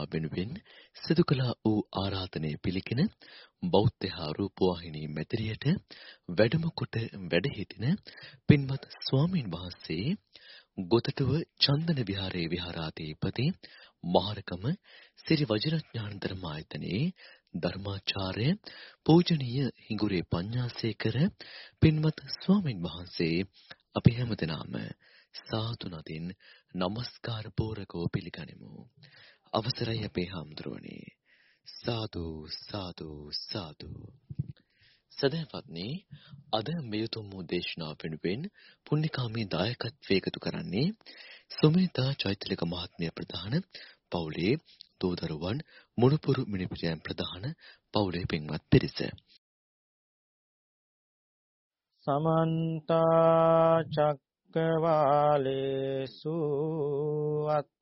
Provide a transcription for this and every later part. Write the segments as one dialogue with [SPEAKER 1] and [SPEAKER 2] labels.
[SPEAKER 1] වූ දේශනාව වෙනුවෙන් සිදු කළ වූ ආරාධනය පිළිගෙන බෞද්ධ හා රූපවාහිනී මැදිරියට වැඩම කොට වැඩ සිටින පින්වත් ස්වාමීන් වහන්සේ ගොතටුව චන්දන විහාරයේ විහාරාධිපති මහරකම සිරි වජිරඥාන ධර්මායතනයේ ධර්මාචාර්ය පූජනීය හිඟුරේ පඤ්ඤාසේකර පින්වත් ස්වාමින් වහන්සේ අපි හැමදෙනාම සාදු නදින් নমස්කාර පූරකව පිළිගනිමු. අවසරයි අපේ හාමුදුරුවනේ. සාදු සාදු සාදු. සදහවත්නි අද මෙයතුම් වූ දේශනාව වෙනුවෙන් පුණ්‍යකාමී දායකත්වයේ එකතු කරන්නේ සුමේතා චෛත්‍යලික මහත්මිය ප්‍රධාන පවුලේ දූදරුවන් මුණුපුරු මිනිපිරියන් ප්‍රධාන පවුලේ පින්වත් පිරිස.
[SPEAKER 2] සමන්ත චක්කවාලේසු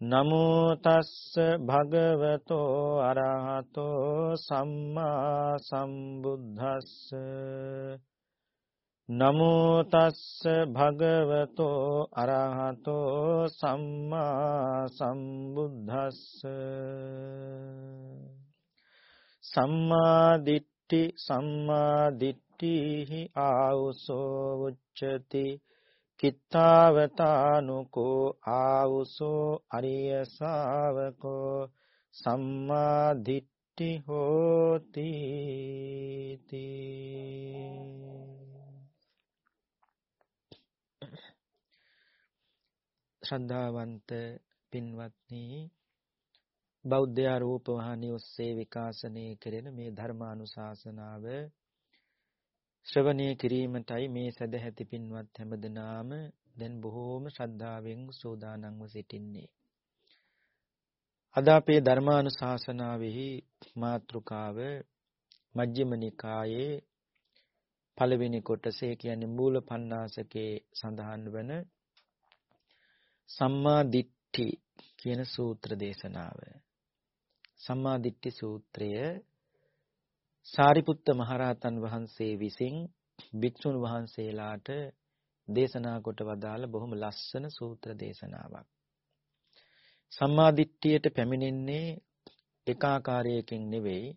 [SPEAKER 2] නමෝ තස්ස භගවතෝ අරහතෝ සම්මා සම්බුද්දස්ස. නමෝ තස්ස භගවතෝ අරහතෝ සම්මා සම්බුද්දස්ස. සම්මා දිට්ඨි දිට්ඨි සම්මා දිට්ඨිහි ආවුසෝ උච්චති. කිත්තාවතානුකෝ ආවුසෝ අරිය ශාවකෝ සම්මා දිට්ඨි හෝති ශ්‍රද්ධාවන්ත පින්වත්නි බෞද්ධ රූපවාහිනිය ඔස්සේ විකාශනය කෙරෙන මේ ධර්මානුශාසනාව ශ්‍රවණය කිරීමටයි මේ සදැහැති පින්වත් හැමදෙනාම දැන් බොහෝම ශ්‍රද්ධාවෙන් සෝදානම්ව සිටින්නේ. අද අපේ ධර්මානුශාසනාවෙහි මාතෘකාව මජ්ක්‍ධිම නිකායේ පළවෙනි කොටසේ කියන්නේ මූල පණ්ණාසකේ සඳහන් වන සම්මා දිට්ඨි කියන සූත්‍ර දේශනාව. සම්මාදිට්ඨි සූත්‍රය සාරිපුත්ත මහරහතන් වහන්සේ විසින් භික්ෂුන් වහන්සේලාට දේශනා කොට වදාළ බොහොම ලස්සන සූත්‍ර දේශනාවක්. සම්මාදිට්ඨියට පැමිණෙන්නේ එක ආකාරයකින් නෙවෙයි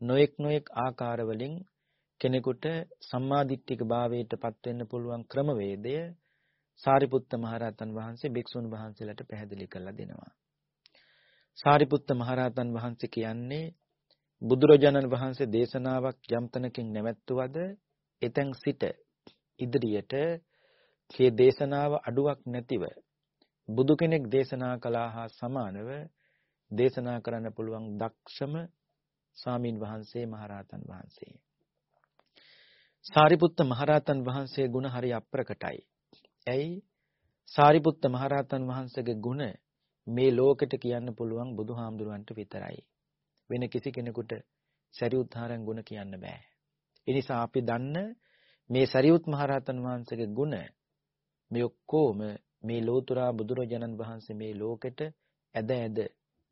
[SPEAKER 2] නොඑක් නොඑක් ආකාරවලින් කෙනෙකුට සම්මාදිට්ඨික භාවයට පත් වෙන්න පුළුවන් ක්‍රමවේදය සාරිපුත්ත මහරහතන් වහන්සේ භික්ෂුන් වහන්සේලාට පැහැදිලි කරලා දෙනවා. සාරිපුත්ත මහරහතන් වහන්සේ කියන්නේ බුදුරජාණන් වහන්සේ දේශනාවක් යම් තැනකින් නැවැත්තුවද එතෙන් සිට ඉදිරියට මේ දේශනාව අඩුවක් නැතිව බුදු කෙනෙක් දේශනා කළා හා සමානව දේශනා කරන්න පුළුවන් දක්ෂම ස්වාමින් වහන්සේ මහරහතන් වහන්සේ. සාරිපුත්ත මහරහතන් වහන්සේ ගුණ හරි අප්‍රකටයි. ඇයි? සාරිපුත්ත මහරහතන් වහන්සේගේ ගුණ මේ ලෝකෙට කියන්න පුළුවන් බුදුහාමුදුරන්ට විතරයි. වෙන කිසි කෙනෙකුට සරියුත් හරන් ගුණ කියන්න බෑ. ඒ නිසා අපි දන්න මේ සරියුත් මහරහතන් වහන්සේගේ ගුණ මේ ඔක්කොම මේ ලෝතුරා බුදුරජාණන් වහන්සේ මේ ලෝකෙට ඇද ඇද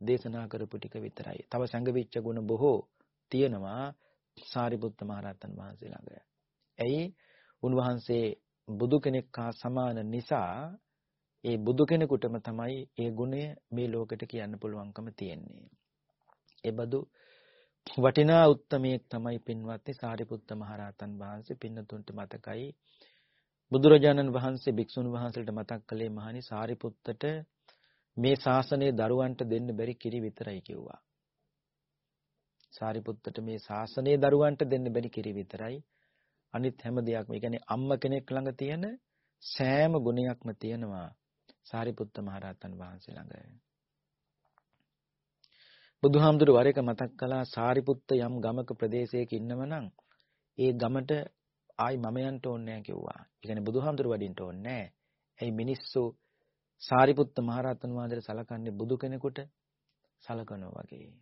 [SPEAKER 2] දේශනා කරපු ටික විතරයි. තව සංගවිච්ච ගුණ බොහෝ තියෙනවා සාරිපුත්ත මහරහතන් වහන්සේ ළඟ. ඇයි? උන්වහන්සේ බුදු කෙනෙක් හා සමාන නිසා ඒ බුදු කෙනෙකුටම තමයි ඒ ගුණය මේ ලෝකෙට කියන්න පුළුවන්කම තියෙන්නේ. ඒ බදු වටිනා උත්තමයෙක් තමයි පින්වත්නි සාරිපුත්ත මහරහතන් වහන්සේ පින්නතුන්ට මතකයි බුදුරජාණන් වහන්සේ භික්ෂුන් වහන්සේට මතක් කළේ මහණි සාරිපුත්තට මේ ශාසනයේ දරුවන්ට දෙන්න බැරි කිරි විතරයි කිව්වා. සාරිපුත්තට මේ ශාසනයේ දරුවන්ට දෙන්න බැරි කිරි විතරයි. අනිත් හැම දෙයක්ම, ඒ කියන්නේ අම්ම කෙනෙක් ළඟ තියෙන සෑම ගුණයක්ම තියෙනවා සාරිපුත්ත මහරහතන් වහන්සේ ළඟ. බුදුහාමුදුරු වර එක මතක් කළා සාරිපුත්ත යම් ගමක ප්‍රදේශයක ඉන්නවනම් ඒ ගමට ආයි මම යන්න ඕනේ නැහැ කිව්වා. ඒ කියන්නේ බුදුහාමුදුරු වඩින්න ඕනේ නැහැ. ඇයි මිනිස්සු සාරිපුත්ත මහරහතන් වහන්සේට සලකන්නේ බුදු කෙනෙකුට සලකනවා වගේ.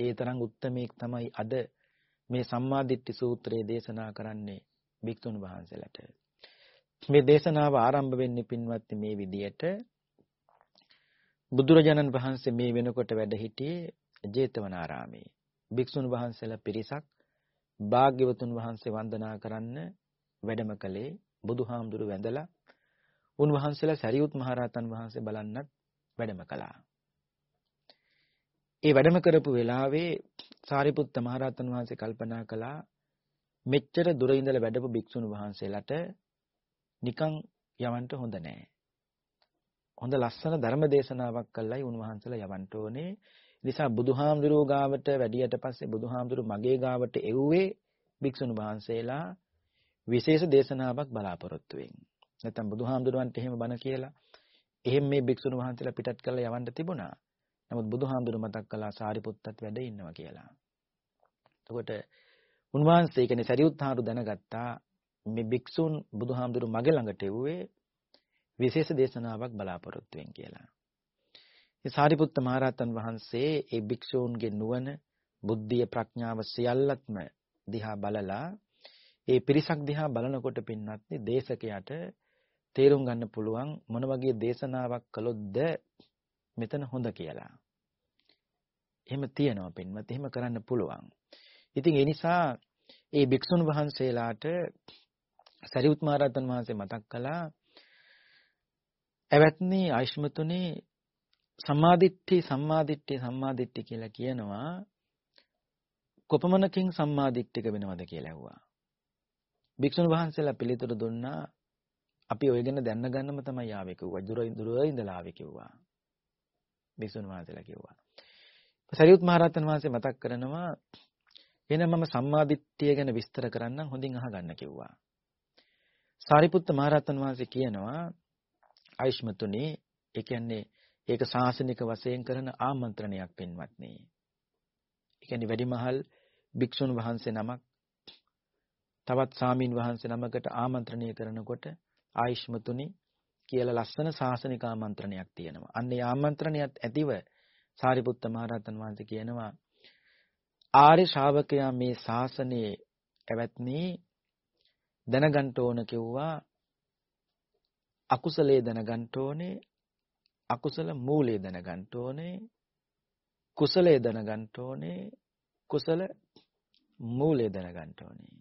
[SPEAKER 2] ඒ තරම් උත්තරමේක් තමයි අද මේ සම්මාදිට්ඨි සූත්‍රයේ දේශනා කරන්නේ භික්ෂුන් වහන්සේලාට. මේ දේශනාව ආරම්භ වෙන්නේ පින්වත්නි මේ විදියට බුදුරජාණන් වහන්සේ මේ වෙනකොට වැඩ සිටියේ ජේතවනාරාමේ. භික්ෂුන් වහන්සේලා පිරිසක් භාග්‍යවතුන් වහන්සේ වන්දනා කරන්න වැඩම කළේ බුදුහාමුදුරු වැඳලා උන්වහන්සේලා සරියුත් මහරහතන් වහන්සේ බලන්නත් වැඩම කළා. ඒ වැඩම කරපු වෙලාවේ සාරිපුත්ත මහරහතන් වහන්සේ කල්පනා කළා මෙච්චර දුර ඉඳලා වැඩපු භික්ෂුන් වහන්සේලාට නිකන් යවන්න හොඳ නෑ. හොඳ ලස්සන ධර්ම දේශනාවක් කළයි උන්වහන්සේලා යවන්න ඕනේ. නිසා බුදුහාමුදුරුවෝ ගාවට වැඩියට පස්සේ බුදුහාමුදුරු මගේ ගාවට එව්වේ භික්ෂුන් වහන්සේලා විශේෂ දේශනාවක් බලාපොරොත්තු වෙන්නේ. නැත්තම් බුදුහාමුදුරුවන්ට එහෙම බණ කියලා එහෙම මේ භික්ෂුන් වහන්සේලා පිටත් කරලා යවන්න තිබුණා. නමුත් බුදුහාමුදුරු මතක් කළා සාරිපුත්තත් වැඩ ඉන්නවා කියලා. එතකොට උන්වහන්සේ කියන්නේ සරියුත්හාරු දැනගත්තා මේ භික්ෂුන් බුදුහාමුදුරු මගේ ළඟට එව්වේ විශේෂ දේශනාවක් බලාපොරොත්තු වෙන් කියලා. ඒ සාරිපුත්ත මහරහතන් වහන්සේ ඒ භික්ෂූන්ගේ නුවණ, බුද්ධිය, ප්‍රඥාව සියල්ලත්ම දිහා බලලා ඒ පිරිසක් දිහා බලනකොට පින්වත්නි දේශකයාට තේරුම් ගන්න පුළුවන් මොන වගේ දේශනාවක් කළොත්ද මෙතන හොඳ කියලා. එහෙම තියෙනවා පින්වත්. එහෙම කරන්න පුළුවන්. ඉතින් ඒ නිසා ඒ භික්ෂුන් වහන්සේලාට සරියුත් මහරහතන් වහන්සේ මතක් කළා එවත්නි ආයෂ්මතුනේ සම්මාදිට්ඨි සම්මාදිට්ඨි සම්මාදිට්ඨි කියලා කියනවා කොපමණකින් සම්මාදිට්ඨික වෙනවද කියලා ඇහුවා. භික්ෂුන් වහන්සේලා පිළිතුරු දුන්නා අපි ඔය ගැන දැනන ගන්නම තමයි ආවේ කිව්වා. දුර දුර ඉඳලා ආවේ කිව්වා. භික්ෂුන් වහන්සේලා කිව්වා. සරියුත් මහරහතන් වහන්සේ මතක් කරනවා එහෙනම් මම සම්මාදිට්ඨිය ගැන විස්තර කරන්නම් හොඳින් අහගන්න කිව්වා. සාරිපුත්ත මහරහතන් වහන්සේ කියනවා ආයුෂ්මතුනි ඒ කියන්නේ ඒක ශාසනික වශයෙන් කරන ආමන්ත්‍රණයක් පින්වත්නි. ඒ කියන්නේ වැඩිමහල් භික්ෂුන් වහන්සේ නමක් තවත් සාමීන් වහන්සේ නමකට ආමන්ත්‍රණය කරනකොට ආයුෂ්මතුනි කියලා ලස්සන ශාසනික ආමන්ත්‍රණයක් තියෙනවා. අන්න ඒ ආමන්ත්‍රණයත් ඇතිව සාරිපුත්ත මහරහතන් වහන්සේ කියනවා ආර්ය ශ්‍රාවකයා මේ ශාසනයේ ඇවැත්නි දැනගන්න ඕන කිව්වා අකුසලයේ දැනගන්න ඕනේ අකුසල මූලය දැනගන්න ඕනේ කුසලයේ දැනගන්න ඕනේ කුසල මූලය දැනගන්න ඕනේ.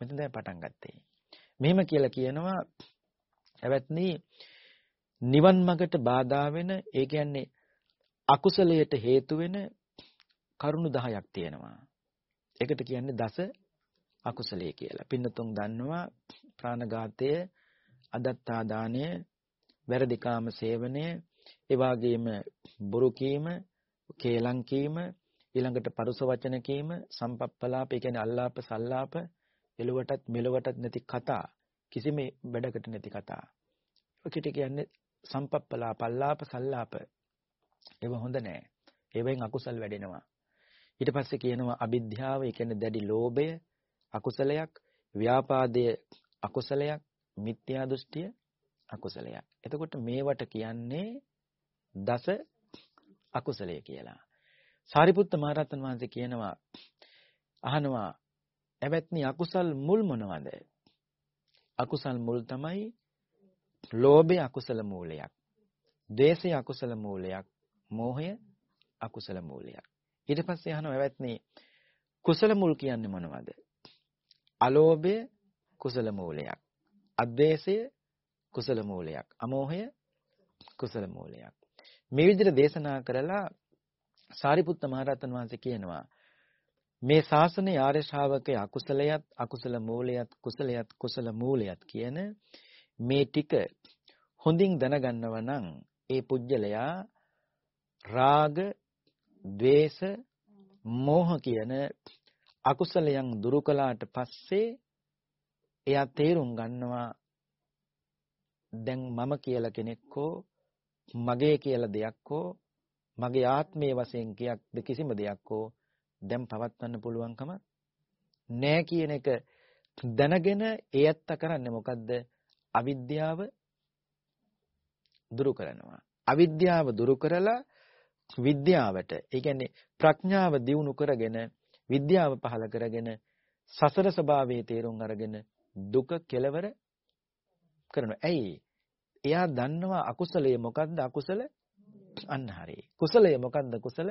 [SPEAKER 2] මෙතන දැන් පටන් ගත්තේ. මෙහෙම කියලා කියනවා එවත්නි නිවන් මගට බාධා වෙන ඒ කියන්නේ අකුසලයට හේතු වෙන කරුණු 10ක් තියෙනවා. ඒකට කියන්නේ දස අකුසලයේ කියලා. පින්නතුන් දන්නවා ප්‍රාණඝාතය අදත්තා දානය වැරදි කාම සේවනය ඒ වගේම බොරු කීම, කේලම් කීම, ඊළඟට පරුස වචන කීම, සම්පප්පලාප, ඒ කියන්නේ අල්ලාප සල්ලාප, එළුවටත් මෙලොවටත් නැති කතා, කිසිම වැඩකට නැති කතා. ඔකට කියන්නේ සම්පප්පලාප, අල්ලාප සල්ලාප. ඒව හොඳ නෑ. ඒවෙන් අකුසල් වැඩෙනවා. ඊට පස්සේ කියනවා අවිද්‍යාව, ඒ කියන්නේ දැඩි ලෝභය අකුසලයක්, ව්‍යාපාදය අකුසලයක්, මිත්‍යා දෘෂ්ටිය අකුසලයක්. එතකොට මේවට කියන්නේ දස අකුසලය කියලා. සාරිපුත්ත මහරහතන් වහන්සේ කියනවා අහනවා එවත්නි අකුසල් මුල් මොනවද? අකුසල් මුල් තමයි ලෝභය අකුසල මූලයක්. ද්වේෂය අකුසල මූලයක්. මෝහය අකුසල මූලයක්. ඊට පස්සේ අහනවා එවත්නි කුසල මුල් කියන්නේ මොනවද? අලෝභය කුසල මූලයක්. අද්වේෂය කුසල මූලයක්. අමෝහය කුසල මූලයක්. මේ විදිහට දේශනා කරලා සාරිපුත්ත මහරහතන් වහන්සේ කියනවා මේ ශාසනයේ ආර්ය ශ්‍රාවකයේ අකුසලයත් අකුසල මූලයත් කුසලයත් කුසල මූලයත් කියන මේ ටික හොඳින් දැනගන්නව නම් ඒ පුජ්‍යලයා රාග, ద్వේෂ, මෝහ කියන අකුසලයන් දුරු කළාට පස්සේ එයා තේරුම් ගන්නවා දැන් මම කියලා කෙනෙක් හෝ මගේ කියලා දෙයක් හෝ මගේ ආත්මයේ වශයෙන් කියක් කිසිම දෙයක් හෝ දැන් පවත්වන්න පුළුවන්කම නෑ කියන එක දැනගෙන ඒ ඇත්ත කරන්නේ මොකද්ද අවිද්‍යාව දුරු කරනවා අවිද්‍යාව දුරු කරලා විද්‍යාවට ඒ කියන්නේ ප්‍රඥාව දියුණු කරගෙන විද්‍යාව පහල කරගෙන සසර ස්වභාවයේ තේරුම් අරගෙන දුක කෙලවර කරනවා. ඇයි? එයා දන්නවා අකුසලයේ මොකද්ද අකුසල අන්න හරියි. කුසලයේ මොකද්ද කුසල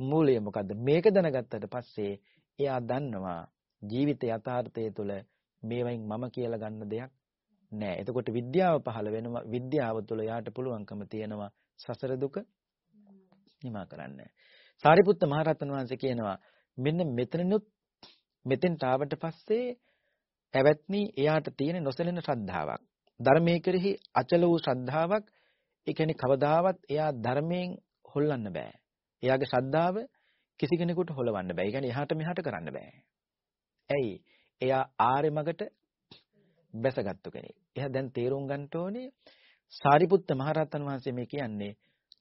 [SPEAKER 2] මූලය මොකද්ද? මේක දැනගත්තට පස්සේ එයා දන්නවා ජීවිත යථාර්ථය තුළ මේවයින් මම කියලා ගන්න දෙයක් නෑ. එතකොට විද්‍යාව පහළ වෙනවා. විද්‍යාව තුළ යාට පුළුවන්කම තියෙනවා සසර දුක නිමා කරන්න. සාරිපුත්ත මහරහතන් වහන්සේ කියනවා මෙන්න මෙතනනුත් මෙතෙන්ට ආවට පස්සේ ඇවැත්නි එයාට තියෙන නොසැලෙන ශ්‍රද්ධාවක්. ධර්මයේ කෙරෙහි අචල වූ ශ්‍රද්ධාවක් ඒ කියන්නේ කවදාවත් එයා ධර්මයෙන් හොල්ලන්න බෑ. එයාගේ ශ්‍රද්ධාව කිසි කෙනෙකුට හොලවන්න බෑ. ඒ කියන්නේ එහාට මෙහාට කරන්න බෑ. ඇයි? එයා ආරෙ මගට බැසගත්තු කෙනෙක්. එයා දැන් තේරුම් ගන්න ඕනේ සාරිපුත්ත මහරහතන් වහන්සේ මේ කියන්නේ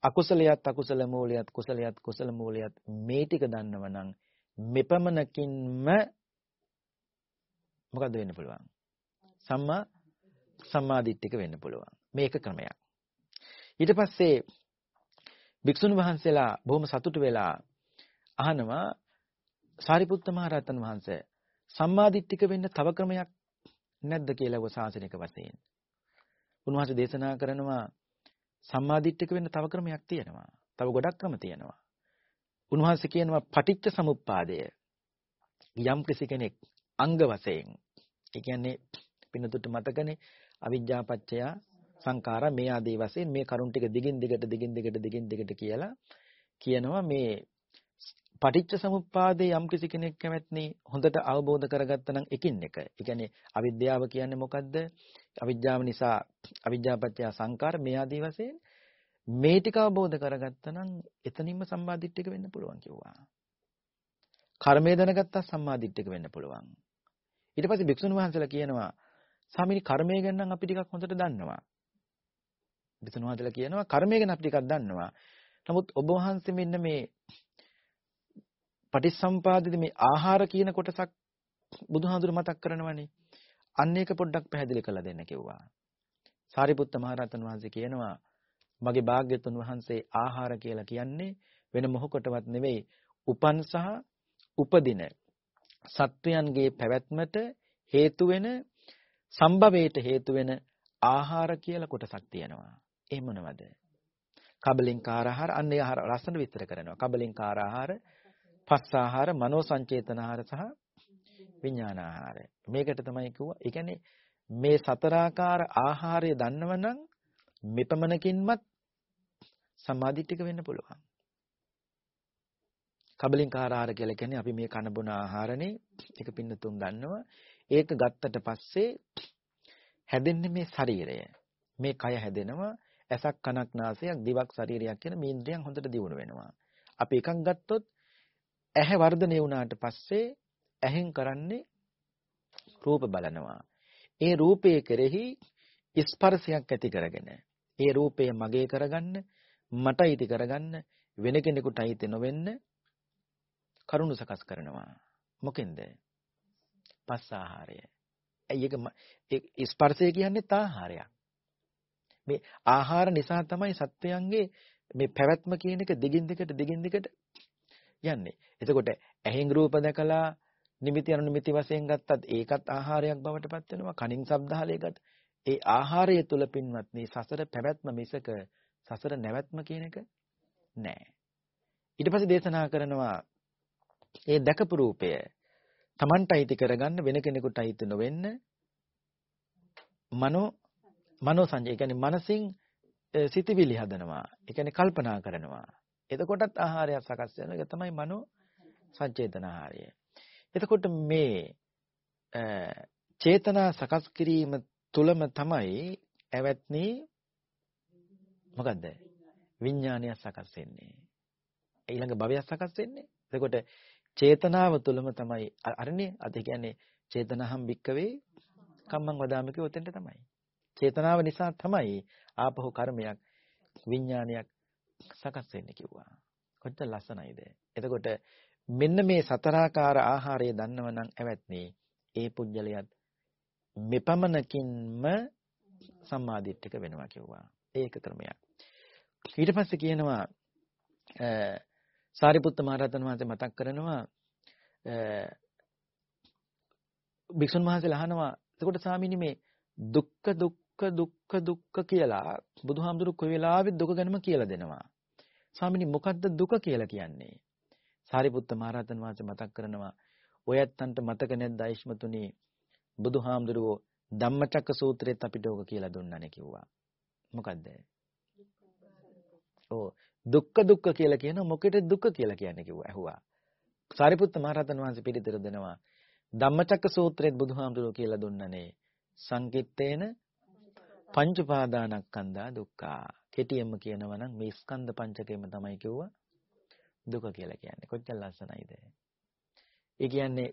[SPEAKER 2] අකුසලයක් අකුසල මූලයක් කුසලයක් කුසල මූලයක් මේ ටික දන්නවනම් මෙපමණකින්ම මොකද වෙන්න පුළුවන් සම්මා සම්මාදිට්ඨික වෙන්න පුළුවන් මේක ක්‍රමයක් ඊට පස්සේ භික්ෂුන් වහන්සේලා බොහොම සතුටු වෙලා අහනවා සාරිපුත්ත මහ රහතන් වහන්සේ සම්මාදිට්ඨික වෙන්න තව ක්‍රමයක් නැද්ද කියලා වසාසනික වශයෙන් උන්වහන්සේ දේශනා කරනවා සම්මාදිට්ඨික වෙන්න තව ක්‍රමයක් තියෙනවා. තව ගොඩක් ක්‍රම තියෙනවා. උන්වහන්සේ කියනවා පටිච්ච සමුප්පාදය. යම් කෙනෙක් අංග වශයෙන් ඒ කියන්නේ පින්නතුට මතකනේ අවිජ්ජා පත්‍ය සංඛාරා මේ ආදී වශයෙන් මේ කරුණ ටික දිගින් දිගට දිගින් දිගට දිගින් දිගට කියලා කියනවා මේ පටිච්ච සමුප්පාදේ යම් කිසි කෙනෙක් කැමැත්නි හොඳට අවබෝධ කරගත්තා නම් එකින් එක. ඒ කියන්නේ අවිද්‍යාව කියන්නේ මොකද්ද? අවිද්‍යාව නිසා අවිද්‍යාපත්‍ය සංකාර මේ ආදී වශයෙන් මේ ටික අවබෝධ කරගත්තා නම් එතනින්ම සම්මාදිට්ඨික වෙන්න පුළුවන් කිව්වා. කර්මය දැනගත්තා සම්මාදිට්ඨික වෙන්න පුළුවන්. ඊට පස්සේ භික්ෂුන් වහන්සේලා කියනවා ස්වාමීනි කර්මය ගැන නම් අපි ටිකක් හොඳට දන්නවා. භික්ෂුන් වහන්සේලා කියනවා කර්මය ගැන අපි ටිකක් දන්නවා. නමුත් ඔබ වහන්සේ මෙන්න මේ පටිච්චසම්පාදයේ මේ ආහාර කියන කොටසක් බුදුහාඳුර මතක් කරනවනේ. අන්න ඒක පොඩ්ඩක් පැහැදිලි කරලා දෙන්න කිව්වා. සාරිපුත්ත මහරහතන් වහන්සේ කියනවා මගේ භාග්‍යතුන් වහන්සේ ආහාර කියලා කියන්නේ වෙන මොහොකටවත් නෙවෙයි උපන් සහ උපදින සත්වයන්ගේ පැවැත්මට හේතු වෙන සම්භවයට හේතු වෙන ආහාර කියලා කොටසක් තියෙනවා. ඒ මොනවද? කබලින්කාර ආහාර අන්න ඒ ආහාර ලස්සන විස්තර කරනවා. කබලින්කාර ආහාර, පස් ආහාර, මනෝ සංචේතන ආහාර සහ විඥාන ආහාරය. මේකට තමයි කිව්වා. ඒ කියන්නේ මේ සතරාකාර ආහාරය දන්නවනම් මෙපමණකින්මත් සම්මාදිට්ඨික වෙන්න පුළුවන්. කබලින්කාර ආහාර කියලා කියන්නේ අපි මේ කන බොන ආහාරනේ ඒක පින්නතුන් දන්නවා. ඒක ගත්තට පස්සේ හැදෙන්නේ මේ ශරීරය. මේ කය හැදෙනවා ඇසක් කනක් නාසයක් දිවක් ශරීරයක් කියන මේ ඉන්ද්‍රියන් හොඳට දියුණු වෙනවා. අපි එකක් ගත්තොත් ඇහැ වර්ධනය වුණාට පස්සේ ඇහෙන් කරන්නේ රූප බලනවා. ඒ රූපයේ කෙරෙහි ස්පර්ශයක් ඇති කරගෙන ඒ රූපය මගේ කරගන්න මට අයිති කරගන්න වෙන කෙනෙකුට අයිති නොවෙන්න කරුණු සකස් කරනවා. මොකෙන්ද? පස් ආහාරය. ඇයි ඒක ස්පර්ශය කියන්නේ තාහාරයක්. මේ ආහාර නිසා තමයි සත්වයන්ගේ මේ පැවැත්ම කියන එක දිගින් දිගට දිගින් දිගට යන්නේ. එතකොට ඇහෙන් රූප දැකලා නිමිති අනු නිමිති වශයෙන් ගත්තත් ඒකත් ආහාරයක් බවට පත් වෙනවා. කනින් ශබ්දාලය ගත්ත. ඒ ආහාරය තුල පින්වත්නි සසර පැවැත්ම මිසක සසර නැවැත්ම කියන එක නෑ. ඊට පස්සේ දේශනා කරනවා ඒ දැකපු රූපය Tamanට අයිති කරගන්න වෙන කෙනෙකුට අයිති නොවෙන්න මනෝ මනෝ සංජය කියන්නේ මනසින් සිතවිලි හදනවා. ඒ කියන්නේ කල්පනා කරනවා. එතකොටත් ආහාරයක් සකස් වෙනවා. ඒක තමයි මනෝ සංචේතන ආහාරය. එතකොට මේ චේතනා සකස් කිරීම තුලම තමයි ඇවැත්නි මොකද්ද? විඥානය සකස් වෙන්නේ. ඊළඟ භවය සකස් වෙන්නේ. එතකොට චේතනාව තුලම තමයි අරනේ අද කියන්නේ චේතනහම් වික්කවේ කම්මං වදාම කිව්ව උතෙන්ට තමයි. චේතනාව නිසා තමයි ආපහු කර්මයක් විඥානයක් සකස් වෙන්නේ කිව්වා. කොච්චර ලස්සනයිද? එතකොට මෙන්න මේ සතරාකාර ආහාරය දන්නවනම් ඇවැත්නේ ඒ පුජ්‍යලයක් මෙපමණකින්ම සම්මාදිට්ඨික වෙනවා කිව්වා. ඒක ක්‍රමයක්. ඊට පස්සේ කියනවා සාරිපුත්ත මහරහතන් වහන්සේ මතක් කරනවා භික්ෂුන් වහන්සේලා අහනවා එතකොට ස්වාමීනි මේ දුක්ඛ දුක්ඛ දුක්ඛ දුක්ඛ කියලා බුදුහාමුදුරු කොයි වෙලාවෙත් දුක ගැනම කියලා දෙනවා. ස්වාමීනි මොකද්ද දුක කියලා කියන්නේ? සාරිපුත්ත මහරහතන් වහන්සේ මතක් කරනවා ඔයත්තන්ට මතක නැද්ද ආයිෂ්මතුනි බුදුහාමුදුරුවෝ ධම්මචක්ක සූත්‍රෙත් අපිට ඕක කියලා දුන්නානේ කිව්වා. මොකද්ද? ඕ දුක්ඛ දුක්ඛ කියලා කියන මොකේද දුක කියලා කියන්නේ කිව්වා ඇහුවා. සාරිපුත්ත මහරහතන් වහන්සේ පිළිතුර දෙනවා ධම්මචක්ක සූත්‍රයේත් බුදුහාමුදුරුවෝ කියලා දුන්නනේ සංකිට්ඨේන පංච පාදානස්කන්ධා දුක්ඛා. කෙටියෙන්ම කියනවා නම් මේ ස්කන්ධ පංචකයම තමයි කිව්වා දුක කියලා කියන්නේ. කොච්චර ලස්සනයිද? ඒ කියන්නේ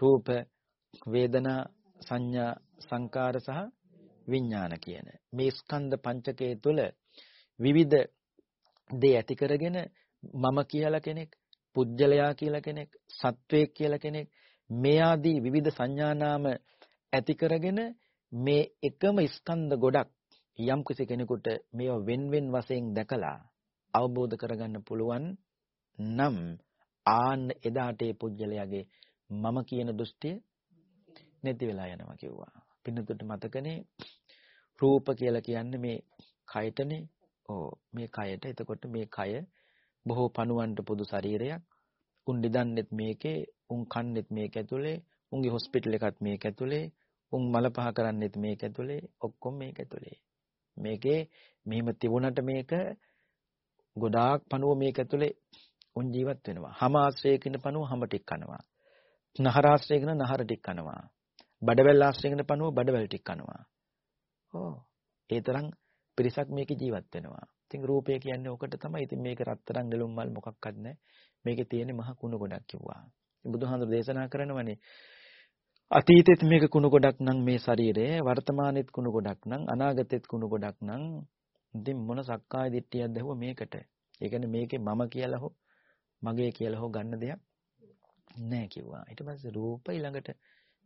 [SPEAKER 2] රූප, වේදනා, සංඥා, සංකාර සහ විඥාන කියන මේ ස්කන්ධ පංචකයේ තුල විවිධ දේ ඇති කරගෙන මම කියලා කෙනෙක්, පුජ්‍යලයා කියලා කෙනෙක්, සත්වයක් කියලා කෙනෙක් මේ ආදී විවිධ සංඥා නාම ඇති කරගෙන මේ එකම ස්කන්ධ ගොඩක් යම් කෙනෙකුට මේව වෙන වෙන වශයෙන් දැකලා අවබෝධ කරගන්න පුළුවන් නම් ආන්න එදාට ඒ පුජ්‍යලයාගේ මම කියන දෘෂ්ටිය නැති වෙලා යනවා කිව්වා. පින්නතුට මතකනේ රූප කියලා කියන්නේ මේ කයටනේ. ඕ මේ කයට. එතකොට මේ කය බොහෝ පණුවන්ට පොදු ශරීරයක්. උන් නිදන්නෙත් මේකේ, උන් කන්නෙත් මේක ඇතුලේ, උන්ගේ හොස්පිටල් එකත් මේක ඇතුලේ, උන් මල පහ කරන්නෙත් මේක ඇතුලේ, ඔක්කොම මේක ඇතුලේ. මේකේ මෙහිම තිබුණට මේක ගොඩාක් පණුව මේක ඇතුලේ උන් ජීවත් වෙනවා. හම ආශ්‍රයකින් පණුව හම ටික කනවා. නහර ආශ්‍රයකින් නහර ටික කනවා. බඩවැල් ආශ්‍රයකින් පණුව බඩවැල් ටික කනවා. ඕ ඒ තරම් පිරිසක් මේකේ ජීවත් වෙනවා. ඉතින් රූපය කියන්නේ ඔකට තමයි. ඉතින් මේක රත්තරන් නෙළුම් මල් මොකක්වත් නැහැ. මේකේ තියෙන්නේ මහ කුණු ගොඩක් කිව්වා. බුදුහාමුදුරු දේශනා කරනවනේ අතීතෙත් මේක කුණු ගොඩක් නම් මේ ශරීරය වර්තමානෙත් කුණු ගොඩක් නම් අනාගතෙත් කුණු ගොඩක් නම් ඉතින් මොන සක්කාය දිට්ඨියක්ද හුව මේකට. ඒ කියන්නේ මේකේ මම කියලා හෝ මගේ කියලා හෝ ගන්න දෙයක් නැහැ කිව්වා. ඊට පස්සේ රූප ඊළඟට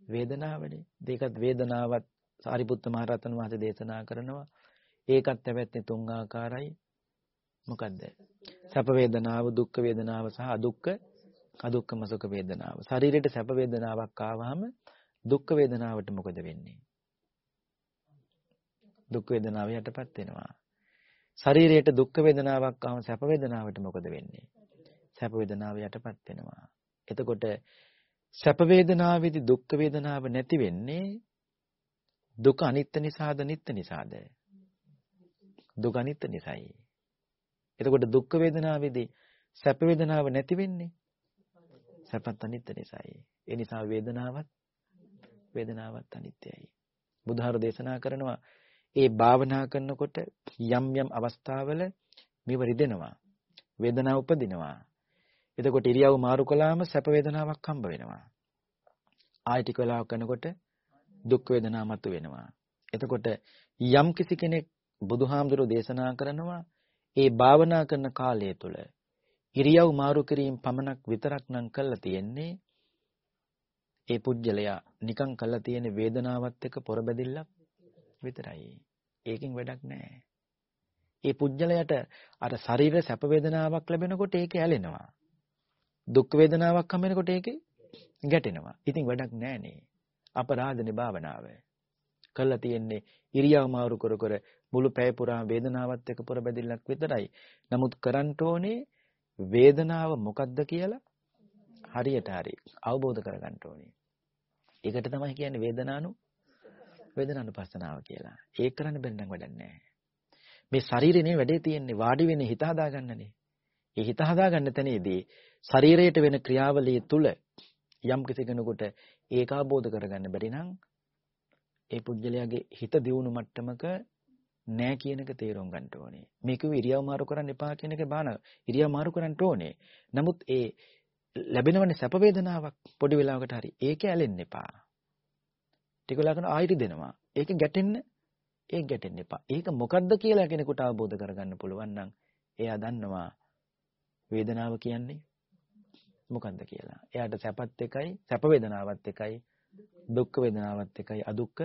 [SPEAKER 2] වේදනාවනේ. දෙකත් වේදනාවත් සාරිපුත්ත මහරහතන් වහන්සේ දේශනා කරනවා. ඒකත් පැවැත්නේ තුන් ආකාරයි. මොකද්ද? සැප වේදනාව, දුක්ඛ වේදනාව සහ අදුක්ඛ අදුක්ඛම සුඛ වේදනාව. ශරීරයට සැප වේදනාවක් ආවහම දුක්ඛ වේදනාවට මොකද වෙන්නේ? දුක් වේදනාව යටපත් වෙනවා. ශරීරයට දුක් වේදනාවක් ආවම සැප වේදනාවට මොකද වෙන්නේ? සැප වේදනාව යටපත් වෙනවා. එතකොට සැප වේදනාවේදී දුක් වේදනාව නැති වෙන්නේ දුක අනිත්‍ය නිසාද නිට්ටය නිසාද? දුක අනිත්‍ය නිසායි. එතකොට දුක් වේදනාවේදී සැප වේදනාව නැති වෙන්නේ සැපත් අනිත්‍ය නිසායි. ඒ නිසා වේදනාවත් වේදනාවත් අනිත්‍යයි. බුදුහාර දේශනා කරනවා ඒ භාවනා කරනකොට යම් යම් අවස්ථාවල මේව රිදෙනවා. වේදනාව උපදිනවා. එතකොට ඉරියව් මාරු කළාම සැප වේදනාවක් හම්බ වෙනවා. ආයෙ ටික වෙලාවක් කරනකොට දුක් වේදනා මතු වෙනවා. එතකොට යම් කිසි කෙනෙක් බුදුහාමුදුරෝ දේශනා කරනවා ඒ භාවනා කරන කාලය තුල ඉරියව් මාරු කිරීම පමණක් විතරක් නම් කළා තියෙන්නේ ඒ පුජ්‍යලයා නිකන් කළා තියෙන වේදනාවත් එක්ක පොරබැදිල්ලක් විතරයි. ඒකෙන් වැඩක් නැහැ. ඒ පුජ්‍යලයට අර ශරීර සැප වේදනාවක් ලැබෙනකොට ඒක ඇලෙනවා. දුක් වේදනාවක් හම් වෙනකොට ඒකේ ගැටෙනවා. ඉතින් වැඩක් නැහනේ. අපරාධනේ භාවනාව. කළා තියෙන්නේ ඉරියව් මාරු කර කර මුළු පැය පුරා වේදනාවත් එක්ක පොර බැදිල්ලක් විතරයි. නමුත් කරන්න ඕනේ වේදනාව මොකක්ද කියලා හරියට හරි අවබෝධ කරගන්න ඕනේ. ඒකට තමයි කියන්නේ වේදනානු වේදනානුපස්සනාව කියලා. ඒක කරන්න බැරි නම් වැඩක් නැහැ. මේ ශරීරේ වැඩේ තියෙන්නේ වාඩි වෙන්නේ හිත හදාගන්නනේ. ඒ හිත හදාගන්න තැනේදී ශරීරයට වෙන ක්‍රියාවලිය තුල යම් කිසි කෙනෙකුට ඒක අවබෝධ කරගන්න බැරි නම් ඒ පුජ්‍යලයාගේ හිත දියුණු මට්ටමක නෑ කියන එක තේරුම් ගන්න ඕනේ. මේක ඉරියව් මාරු කරන්න එපා කියන එක බාන ඉරියව් මාරු කරන්න ඕනේ. නමුත් ඒ ලැබෙනවනේ සැප වේදනාවක් පොඩි වෙලාවකට හරි. ඒක ඇලෙන්න එපා. ටික වෙලාවකට ආයෙත් දෙනවා. ඒක ගැටෙන්න ඒක ගැටෙන්න එපා. ඒක මොකද්ද කියලා කෙනෙකුට අවබෝධ කරගන්න පුළුවන් නම් එයා දන්නවා වේදනාව කියන්නේ මොකද්ද කියලා. එයාට සැපත් එකයි, සැප වේදනාවත් එකයි, දුක්ඛ වේදනාවත් එකයි, අදුක්ඛ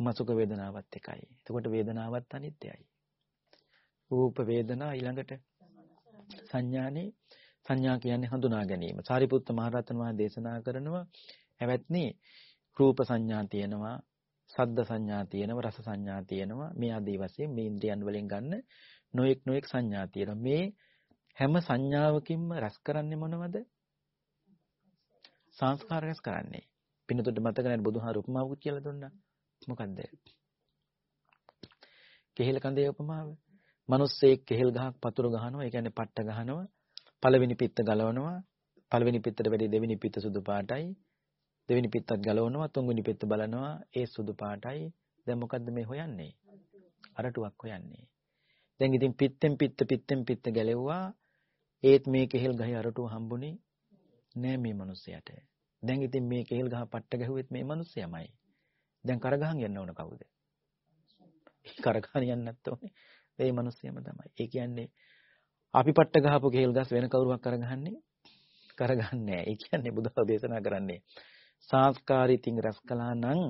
[SPEAKER 2] මසුක වේදනාවත් එකයි. එතකොට වේදනාවත් අනිත්‍යයි. රූප වේදනා ඊළඟට සංඥානේ සංඥා කියන්නේ හඳුනා ගැනීම. සාරිපුත්ත මහරහතන් වහන්සේ දේශනා කරනවා එවත්නි රූප සංඥා තියෙනවා, සද්ද සංඥා තියෙනවා, රස සංඥා තියෙනවා. මේ ආදී වශයෙන් මේ ඉන්ද්‍රියන් වලින් ගන්න නොඑක් නොඑක් සංඥා තියෙනවා. මේ හැම සංඥාවකින්ම රැස් කරන්නේ මොනවද? සංස්කාර රැස් කරන්නේ. පින්නතොට මතක නැහැ බුදුහාර උපමාවකුත් කියලා දුන්නා. මොකද්ද? කෙහෙල් කඳේ උපමාව. මිනිස්සෙක් කෙහෙල් ගහක් පතුරු ගහනවා. ඒ කියන්නේ පට්ට ගහනවා. පළවෙනි පිත්ත ගලවනවා. පළවෙනි පිත්තට වැඩි දෙවෙනි පිත්ත සුදු පාටයි. දෙවෙනි පිත්තත් ගලවනවා. තුන්වෙනි පිත්ත බලනවා. ඒ සුදු පාටයි. දැන් මොකද්ද මේ හොයන්නේ? අරටුවක් හොයන්නේ. දැන් ඉතින් පිත්තෙන් පිත්ත පිත්තෙන් පිත්ත ගැලෙව්වා. ඒත් මේ කෙහෙල් ගහේ අරටුව හම්බුනේ නෑ මේ මිනිස්සයාට. දැන් ඉතින් මේ කෙහෙල් ගහ පට්ට ගැහුවෙත් මේ මිනිස්සයමයි. දැන් කරගහන් යන්න ඕන කවුද? කරගහන් යන්නත් ඕනේ. ඒ මිනිස්සයම තමයි. ඒ කියන්නේ අපි පට්ට ගහපු කෙහෙල් ගස් වෙන කවුරුවක් කරගහන්නේ? කරගන්නේ නැහැ. ඒ කියන්නේ බුදුහාම දේශනා කරන්නේ සංස්කාරිතින් රැස් කළා නම්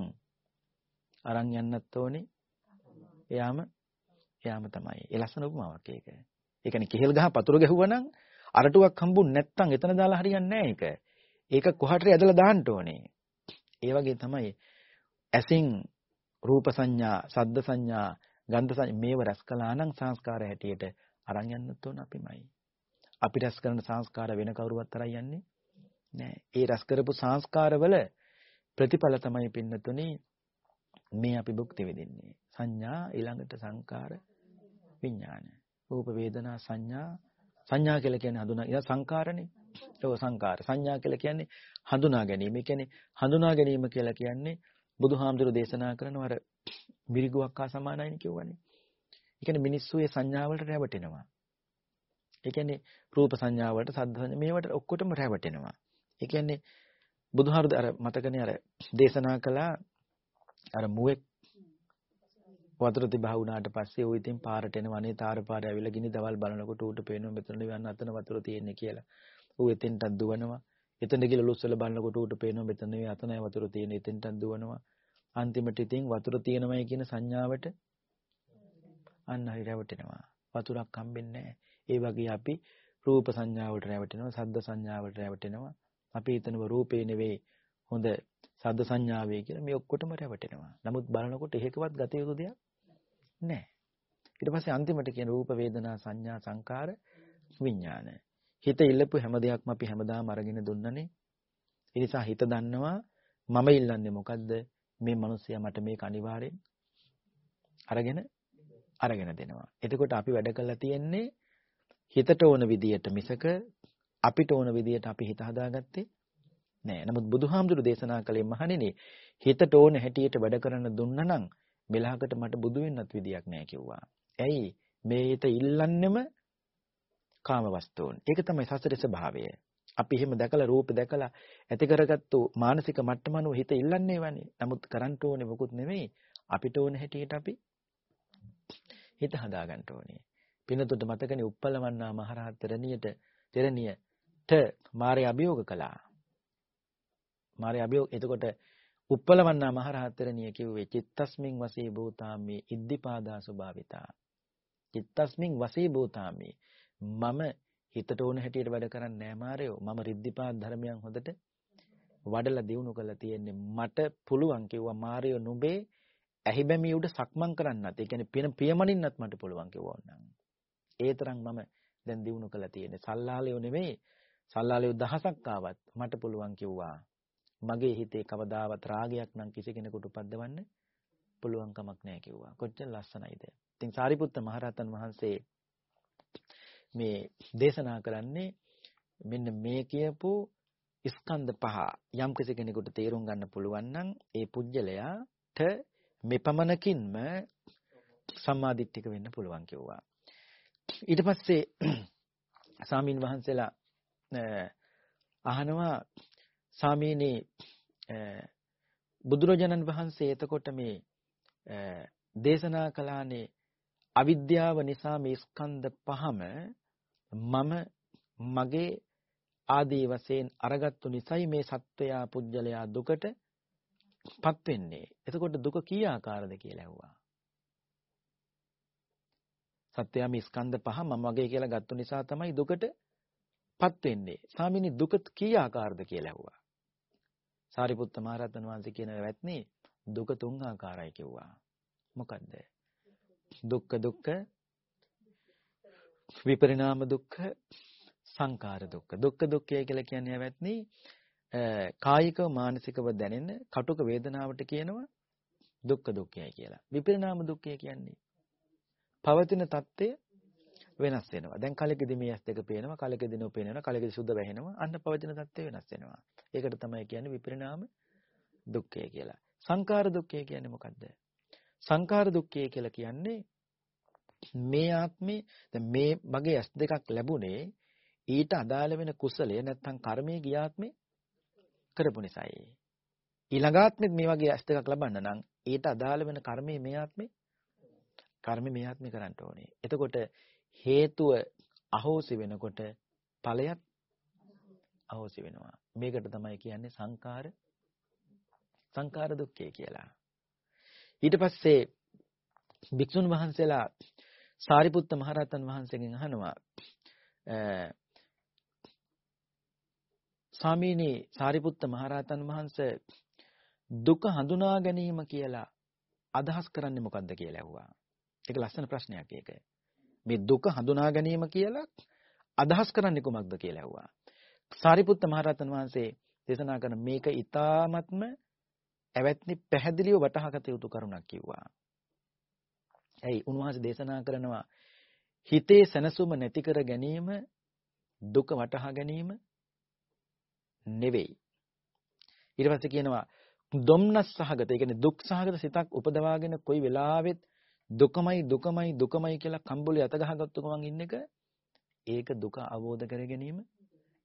[SPEAKER 2] අරන් යන්නත් ඕනේ. එයාම එයාම තමයි. ඒ ලස්සන උපමාවක් ඒක. ඒ කියන්නේ කෙහෙල් ගහ පතුරු ගැහුවා නම් අරටුවක් හම්බුනේ නැත්තම් එතන දාලා හරියන්නේ නැහැ ඒක. ඒක කොහටරි ඇදලා දාන්න ඕනේ. ඒ වගේ තමයි ඇසින් රූප සංඥා, සද්ද සංඥා, ගන්ධ සංඥා මේව රැස් කළා නම් සංස්කාර හැටියට අරන් යන්නත් ඕන අපිමයි. අපි රැස් කරන සංස්කාර වෙන කවුරුවත් අරන් යන්නේ නෑ. ඒ රැස් කරපු සංස්කාරවල ප්‍රතිඵල තමයි පින්නතුනේ මේ අපි භුක්ති විඳින්නේ. සංඥා ඊළඟට සංකාර විඥාන. රූප වේදනා සංඥා සංඥා කියලා කියන්නේ හඳුනා ඉතින් සංකාරනේ. ඒක සංකාර. සංඥා කියලා කියන්නේ හඳුනා ගැනීම. ඒ කියන්නේ හඳුනා ගැනීම කියලා කියන්නේ බුදුහාමුදුරු දේශනා කරන අර මිරිගුවක් හා සමානයිනේ කියවනේ. ඒ කියන්නේ මිනිස්සු ඒ සංඥාවලට රැවටෙනවා. ඒ කියන්නේ රූප සංඥාවලට, සද්ද සංඥා මේවට ඔක්කොටම රැවටෙනවා. ඒ කියන්නේ බුදුහාරු අර මතකනේ අර දේශනා කළා අර මුවෙක් වතුර තිබහා වුණාට පස්සේ ඌ ඉතින් පාරට එනවා නේ තාර පාරේ ඇවිල්ලා ගිනි දවල් බලනකොට ඌට පේනවා මෙතන යන්න අතන වතුර තියෙන්නේ කියලා. ඌ එතෙන්ටත් දුවනවා. එතන ගිහලා ලුස්සල බලනකොට ඌට පේනවා මෙතන නෙවෙයි අතනයි වතුර තියෙන්නේ එතෙන්ටත් දුවනවා. අන්තිමට ඉතින් වතුර තියෙනවයි කියන සංඥාවට අන්න හරි රැවටෙනවා. වතුරක් හම්බෙන්නේ ඒ වගේ අපි රූප සංඥාවට රැවටෙනවා, සද්ද සංඥාවට රැවටෙනවා. අපි හිතනව රූපේ නෙවෙයි හොඳ සද්ද සංඥාවේ කියලා මේ ඔක්කොටම රැවටෙනවා. නමුත් බලනකොට එහෙකවත් ගත යුතු දෙයක් නැහැ. ඊට පස්සේ අන්තිමට කියන රූප වේදනා සංඥා සංකාර විඥාන. හිත ඉල්ලපු හැම දෙයක්ම අපි හැමදාම අරගෙන දුන්නනේ. ඒ නිසා හිත දන්නවා මම ඉල්ලන්නේ මොකද්ද? මේ මිනිස්සයා මට මේක අනිවාර්යෙන් අරගෙන අරගෙන දෙනවා. එතකොට අපි වැඩ කරලා තියෙන්නේ හිතට ඕන විදියට මිසක අපිට ඕන විදියට අපි හිත හදාගත්තේ නෑ. නමුත් බුදුහාමුදුරු දේශනා කළේ මහණෙනි හිතට ඕන හැටියට වැඩ කරන්න දුන්නා නම් මෙලහකට මට බුදු වෙන්නත් විදියක් නෑ කිව්වා. ඇයි මේ හිත ඉල්ලන්නෙම කාම වස්තුන්. ඒක තමයි සසරේ ස්වභාවය. අපි එහෙම දැකලා රූප දැකලා ඇති කරගත්තු මානසික මට්ටමනුව හිත ඉල්ලන්නේ වනේ. නමුත් කරන්න ඕනේ මොකුත් නෙමෙයි. අපිට ඕන හැටියට අපි හිත හදාගන්න ඕනේ. පිනතුට මතකනේ උප්පලවන්නා මහරහත් තරණියට තරණියට මාරය අභියෝග කළා. මාරය අභියෝග එතකොට උප්පලවන්නා මහරහත් තරණිය කිව්වේ චිත්තස්මින් වසේ භූතාමේ ඉද්ධිපාදා ස්වභාවිතා. චිත්තස්මින් වසේ භූතාමේ මම හිතට ඕන හැටියට වැඩ කරන්නේ නෑ මාරයෝ. මම රිද්ධිපාද ධර්මයන් හොඳට වඩලා දිනු කරලා තියෙන්නේ. මට පුළුවන් කිව්වා මාරයෝ නුඹේ ඇහි බැමි උඩ සක්මන් කරන්නත් ඒ කියන්නේ පින පියමනින්නත් මට පුළුවන් කිව්වා ඕනනම්. ඒ තරම් මම දැන් දිනු කළා තියෙන්නේ. සල්ලාලයෝ නෙමෙයි. සල්ලාලයෝ දහසක් ආවත් මට පුළුවන් කිව්වා. මගේ හිතේ කවදාවත් රාගයක් නම් කිසි කෙනෙකුට උපද්දවන්න පුළුවන් කමක් නැහැ කිව්වා. කොච්චර ලස්සනයිද? ඉතින් සාරිපුත්ත මහරහතන් වහන්සේ මේ දේශනා කරන්නේ මෙන්න මේ කියපු ස්කන්ධ පහ යම් කෙනෙකුට තේරුම් ගන්න පුළුවන් නම් ඒ පුජ්‍යලයාට මෙපමණකින්ම සම්මාදිට්ඨික වෙන්න පුළුවන් කිව්වා. ඊට පස්සේ සාමීන් වහන්සේලා අහනවා සාමීනි බුදුරජාණන් වහන්සේ එතකොට මේ දේශනා කළානේ අවිද්‍යාව නිසා මේ ස්කන්ධ පහම මම මගේ ආදී වශයෙන් අරගත්තු නිසයි මේ සත්වයා පුජ්‍යලයා දුකට පත් වෙන්නේ. එතකොට දුක කී ආකාරද කියලා ඇහුවා. සත්‍යය මේ ස්කන්ධ පහ මම වගේ කියලා ගත්තු නිසා තමයි දුකට පත් වෙන්නේ. ස්වාමිනී දුක කී ආකාරද කියලා ඇහුවා. සාරිපුත්ත මහරහතන් වහන්සේ කියන වැත්නේ දුක තුන් ආකාරයි කිව්වා. මොකද්ද? දුක්ඛ දුක්ඛ විපරිණාම දුක්ඛ සංකාර දුක්ඛ. දුක්ඛ දුක්ඛය කියලා කියන්නේ වැත්නේ කායිකව මානසිකව දැනෙන කටුක වේදනාවට කියනවා දුක්ඛ දුක්ඛය කියලා. විපරිණාම දුක්ඛය කියන්නේ පවතින தත්ත්වය වෙනස් වෙනවා. දැන් කලකෙදි මේ ඇස් දෙක පේනවා, කලකෙදි නොපේනවා, කලකෙදි සුද්ධ වැහෙනවා. අන්න පවතින தත්ත්වය වෙනස් වෙනවා. ඒකට තමයි කියන්නේ විපරිණාම දුක්ඛය කියලා. සංකාර දුක්ඛය කියන්නේ මොකද්ද? සංකාර දුක්ඛය කියලා කියන්නේ මේ ආත්මේ දැන් මේ මගේ ඇස් දෙකක් ලැබුණේ ඊට අදාළ වෙන කුසලය නැත්තම් කර්මයේ ගියාත්මේ කරපු නිසායි. ඊළඟාත්මෙත් මේ වගේ ඇස් දෙකක් ලබන්න නම් ඊට අදාළ වෙන කර්මයේ මේ ආත්මේ කර්ම මේ ආත්මේ කරන්න ඕනේ. එතකොට හේතුව අහෝසි වෙනකොට ඵලයත් අහෝසි වෙනවා. මේකට තමයි කියන්නේ සංකාර සංකාර දුක්ඛය කියලා. ඊට පස්සේ භික්ෂුන් වහන්සේලා සාරිපුත්ත මහරහතන් වහන්සේගෙන් අහනවා ස්වාමීනි සාරිපුත්ත මහරහතන් වහන්සේ දුක හඳුනා ගැනීම කියලා අදහස් කරන්නේ මොකද්ද කියලා ඇහුවා. ඒක ලස්සන ප්‍රශ්නයක් ඒක. මේ දුක හඳුනා ගැනීම කියලා අදහස් කරන්නේ කොමක්ද කියලා ඇහුවා. සාරිපුත්ත මහරහතන් වහන්සේ දේශනා කරන මේක ඊ타ත්ම ඇවැත්නි පැහැදිලිව වටහාගත යුතු කරුණක් කිව්වා. ඇයි උන්වහන්සේ දේශනා කරනවා හිතේ සැනසුම නැති කර ගැනීම දුක වටහා ගැනීම නෙවෙයි. ඊට පස්සේ කියනවා දුම්නස් සහගත, ඒ කියන්නේ දුක් සහගත සිතක් උපදවාගෙන කොයි වෙලාවෙත් දුකමයි දුකමයි දුකමයි කියලා කම්බුලේ අත ගහගත්තු ගමන් ඉන්න එක ඒක දුක අවබෝධ කර ගැනීම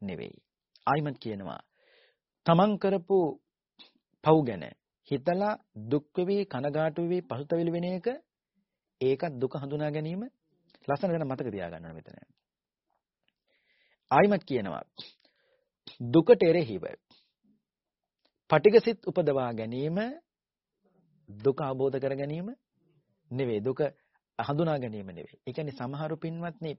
[SPEAKER 2] නෙවෙයි. ආයිමත් කියනවා තමන් කරපු පව් ගැන හිතලා දුක් වෙවි කනගාටු වෙවි පසුතැවිලි වෙන එක ඒකත් දුක හඳුනා ගැනීම ලස්සන දැන මතක තියාගන්න ඕන මෙතන. ආයිමත් කියනවා දුකට එරෙහිව පටිගසිත උපදවා ගැනීම දුක අවබෝධ කර ගැනීම නෙවෙයි දුක හඳුනා ගැනීම නෙවෙයි. ඒ කියන්නේ සමහරු පින්වත්නි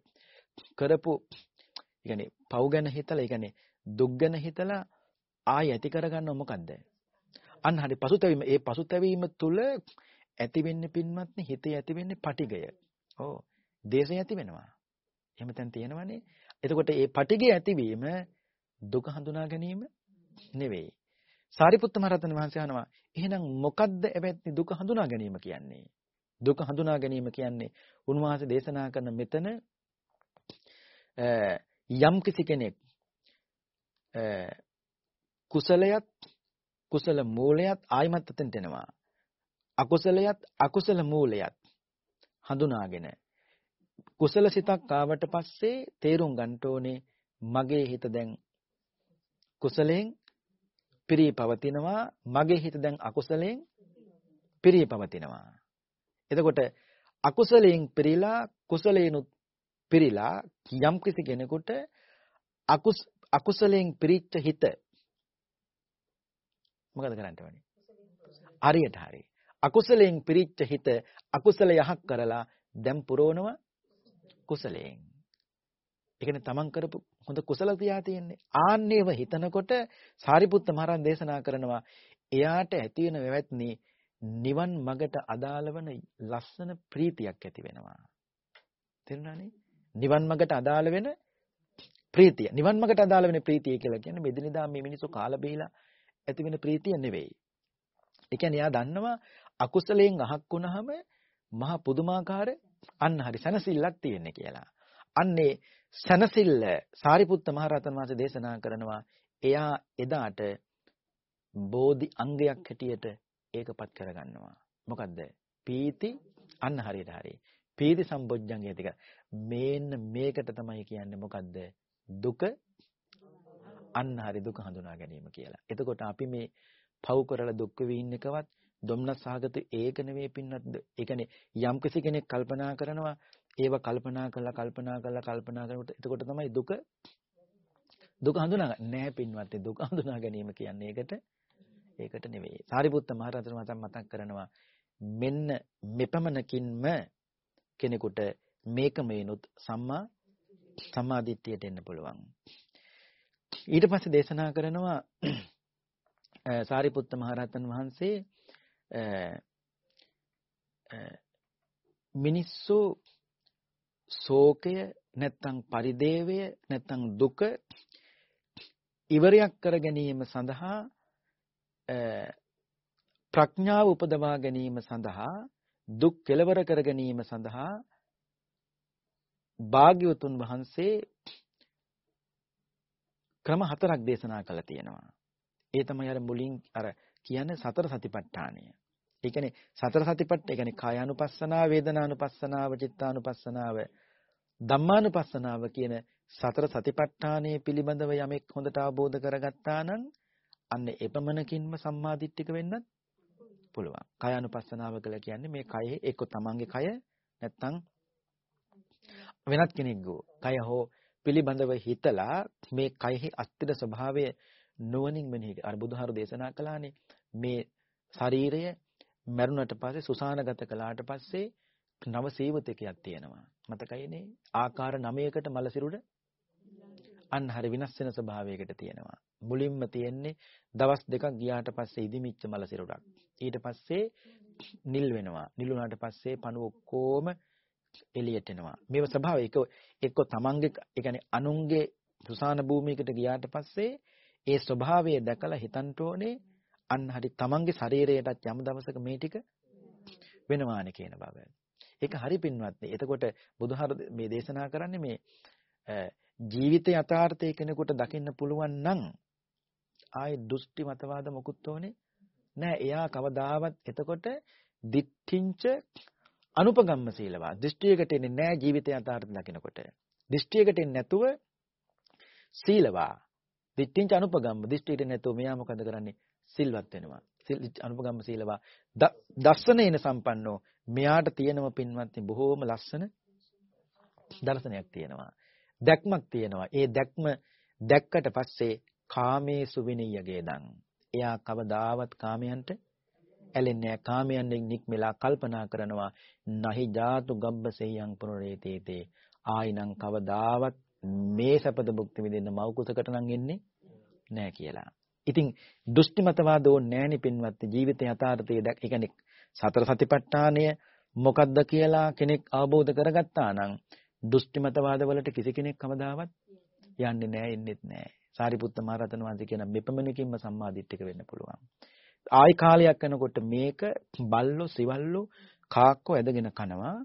[SPEAKER 2] කරපු ඒ කියන්නේ පව් ගැන හිතලා ඒ කියන්නේ දුක් ගැන හිතලා ආය ඇති කරගන්නව මොකද්ද? අන්න හරි පසුතැවීම. ඒ පසුතැවීම තුල ඇති වෙන්නේ පින්වත්නි හිතේ ඇති වෙන්නේ පටිගය. ඕ දේශය ඇති වෙනවා. එහෙම තැන් තියෙනවනේ. එතකොට මේ පටිගය ඇතිවීම දුක හඳුනා ගැනීම නෙවෙයි. සාරිපුත්ත මහරහතන් වහන්සේ අහනවා එහෙනම් මොකද්ද එවැත්නි දුක හඳුනා ගැනීම කියන්නේ? දුක හඳුනා ගැනීම කියන්නේ උන්වහන්සේ දේශනා කරන මෙතන යම් කිසි කෙනෙක් කුසලයත් කුසල මූලයත් ආයිමත් අතෙන්ට එනවා අකුසලයත් අකුසල මූලයත් හඳුනාගෙන කුසල සිතක් ආවට පස්සේ තේරුම් ගන්න ඕනේ මගේ හිත දැන් කුසලයෙන් පිරී පවතිනවා මගේ හිත දැන් අකුසලයෙන් පිරී පවතිනවා එතකොට අකුසලයෙන් පිරීලා කුසලයෙන්ුත් පිරීලා යම් කිසි කෙනෙකුට අකුස් අකුසලයෙන් පිරිච්ච හිත මොකද කරන්න ඕනේ? හරියට හරි. අකුසලයෙන් පිරිච්ච හිත අකුසල යහක් කරලා දැන් පුරවනව කුසලයෙන්. ඒ කියන්නේ තමන් කරපු හොඳ කුසල තියා තියෙන්නේ. ආන්නේව හිතනකොට සාරිපුත්ත මහරහන් දේශනා කරනවා එයාට ඇති වෙන වැවැත්නි නිවන් මගට අදාළ වන ලස්සන ප්‍රීතියක් ඇති වෙනවා. තේරුණානේ? නිවන් මගට අදාළ වෙන ප්‍රීතිය. නිවන් මගට අදාළ වෙන ප්‍රීතිය කියලා කියන්නේ මෙදිනදා මේ මිනිස්සු කාලා බීලා ඇති වෙන ප්‍රීතිය නෙවෙයි. ඒ කියන්නේ එයා දන්නවා අකුසලයෙන් අහක් වුණාම මහා පුදුමාකාර අන්න හරි සනසිල්ලක් තියෙන්නේ කියලා. අන්නේ සනසිල්ල සාරිපුත්ත මහරහතන් වහන්සේ දේශනා කරනවා එයා එදාට බෝධි අංගයක් හැටියට ඒකපත් කරගන්නවා. මොකද්ද? පීති අන්න හරියට හරි. පීති සම්බොජ්ජංගය ටික. මේන්න මේකට තමයි කියන්නේ මොකද්ද? දුක අන්න හරි දුක හඳුනා ගැනීම කියලා. එතකොට අපි මේ පව් කරලා දුක් විඳින්න එකවත් දුම්නස් සහගත ඒක නෙවෙයි පින්නත් ඒ කියන්නේ යම් කෙනෙක් කල්පනා කරනවා ඒව කල්පනා කරලා කල්පනා කරලා කල්පනා කරනකොට එතකොට තමයි දුක දුක හඳුනා නෑ පින්වත්නි දුක හඳුනා ගැනීම කියන්නේ ඒකට ඒකට නෙවෙයි. සාරිපුත්ත මහරහතන් වහන්සේ මතක් කරනවා මෙන්න මෙපමණකින්ම කෙනෙකුට මේකමේනොත් සම්මා සම්මාදිට්ඨියට එන්න පුළුවන්. ඊට පස්සේ දේශනා කරනවා සාරිපුත්ත මහරහතන් වහන්සේ මිනිස්සු ශෝකය නැත්තම් පරිදේවය නැත්තම් දුක ඉවරයක් කර ගැනීම සඳහා ප්‍රඥාව උපදවා ගැනීම සඳහා දුක් කෙලවර කර ගැනීම සඳහා භාග්‍යවතුන් වහන්සේ ක්‍රම හතරක් දේශනා කළා තියෙනවා. ඒ තමයි අර මුලින් අර කියන්නේ සතර සතිපට්ඨානය. ඒ කියන්නේ සතර සතිපට්ඨ ඒ කියන්නේ කායානුපස්සනාව, වේදනානුපස්සනාව, චිත්තානුපස්සනාව, ධම්මානුපස්සනාව කියන සතර සතිපට්ඨානයේ පිළිබඳව යමෙක් හොඳට අවබෝධ කරගත්තා නම් අන්න එපමණකින්ම සම්මාදිට්ඨික වෙන්නත් පුළුවන්. කායානුපස්සනාව කියලා කියන්නේ මේ කයෙහි එක්ක තමන්ගේ කය නැත්තම් වෙනත් කෙනෙක්ගෝ කය හෝ පිළිබඳව හිතලා මේ කයෙහි අස්තිර ස්වභාවය නුවණින් මෙනෙහි අර බුදුහාරු දේශනා කළානේ මේ ශරීරය මරුණට පස්සේ සුසානගත කළාට පස්සේ නව සීවතකයක් තියෙනවා. මතකයිනේ? ආකාර 9කට මල සිරුර අන්න හරි විනාශ වෙන ස්වභාවයකට තියෙනවා. මුලින්ම තියෙන්නේ දවස් දෙකක් ගියාට පස්සේ ඉදිමිච්ච මල සිරුරක්. ඊට පස්සේ නිල් වෙනවා. නිල් වුණාට පස්සේ පණු ඔක්කොම එළියට එනවා. මේව ස්වභාවය එක එක්ක තමන්ගේ ඒ කියන්නේ අනුන්ගේ සුසාන භූමියකට ගියාට පස්සේ ඒ ස්වභාවය දැකලා හිතන්න ඕනේ අන්න හරි තමන්ගේ ශරීරයටත් යම් දවසක මේ ටික වෙනවානේ කියන බව. ඒක හරි පින්වත්නි. එතකොට බුදුහාර මේ දේශනා කරන්නේ මේ ජීවිතය යථාර්ථය කෙනෙකුට දකින්න පුළුවන් නම් ආයේ දෘෂ්ටි මතවාද මොකුත් ඕනේ නෑ. එයා කවදාවත් එතකොට දිට්ඨිංච අනුපගම්ම සීලවා. දෘෂ්ටියකට එන්නේ නෑ ජීවිතය යථාර්ථය දකිනකොට. දෘෂ්ටියකට එන්නේ නැතුව සීලවා. දිට්ඨිංච අනුපගම්ම දෘෂ්ටියට නැතුව මෙයා මොකද කරන්නේ? සිල්වත් වෙනවා. අනුපගම්ම සීලවා. දස්සනේන සම්පන්නෝ මෙයාට තියෙනම පින්වත්නි බොහෝම ලස්සන දර්ශනයක් තියෙනවා. දැක්මක් තියෙනවා. ඒ දැක්ම දැක්කට පස්සේ කාමේසු විනීයගේ දන්. එයා කවදාවත් කාමයන්ට ඇලෙන්නේ නැහැ. කාමයන්ෙන් නික්මලා කල්පනා කරනවා නහි ජාතු ගබ්බසෙයං පුනරේතේතේ. ආයිනම් කවදාවත් මේ සැපද භුක්ති විඳින්න මව් කුසකට නම් එන්නේ නැහැ කියලා. ඉතින් දෘෂ්ටි මතවාද ඕනේ නැහෙනි පින්වත් ජීවිතය යථාර්ථය දැක් ඒ කියන්නේ සතර සතිපට්ඨානය මොකද්ද කියලා කෙනෙක් අවබෝධ කරගත්තා නම් දෘෂ්ටි මතවාද වලට කිසි කෙනෙක් කවදාවත් යන්නේ නැහැ ඉන්නෙත් නැහැ. සාරිපුත්ත මහ රහතන් වහන්සේ කියන මෙපමණකින්ම සම්මාදිට්ඨික වෙන්න පුළුවන්. ආයි කාලයක් යනකොට මේක බල්ලෝ සිවල්ලෝ කාක්කෝ ඇදගෙන කනවා.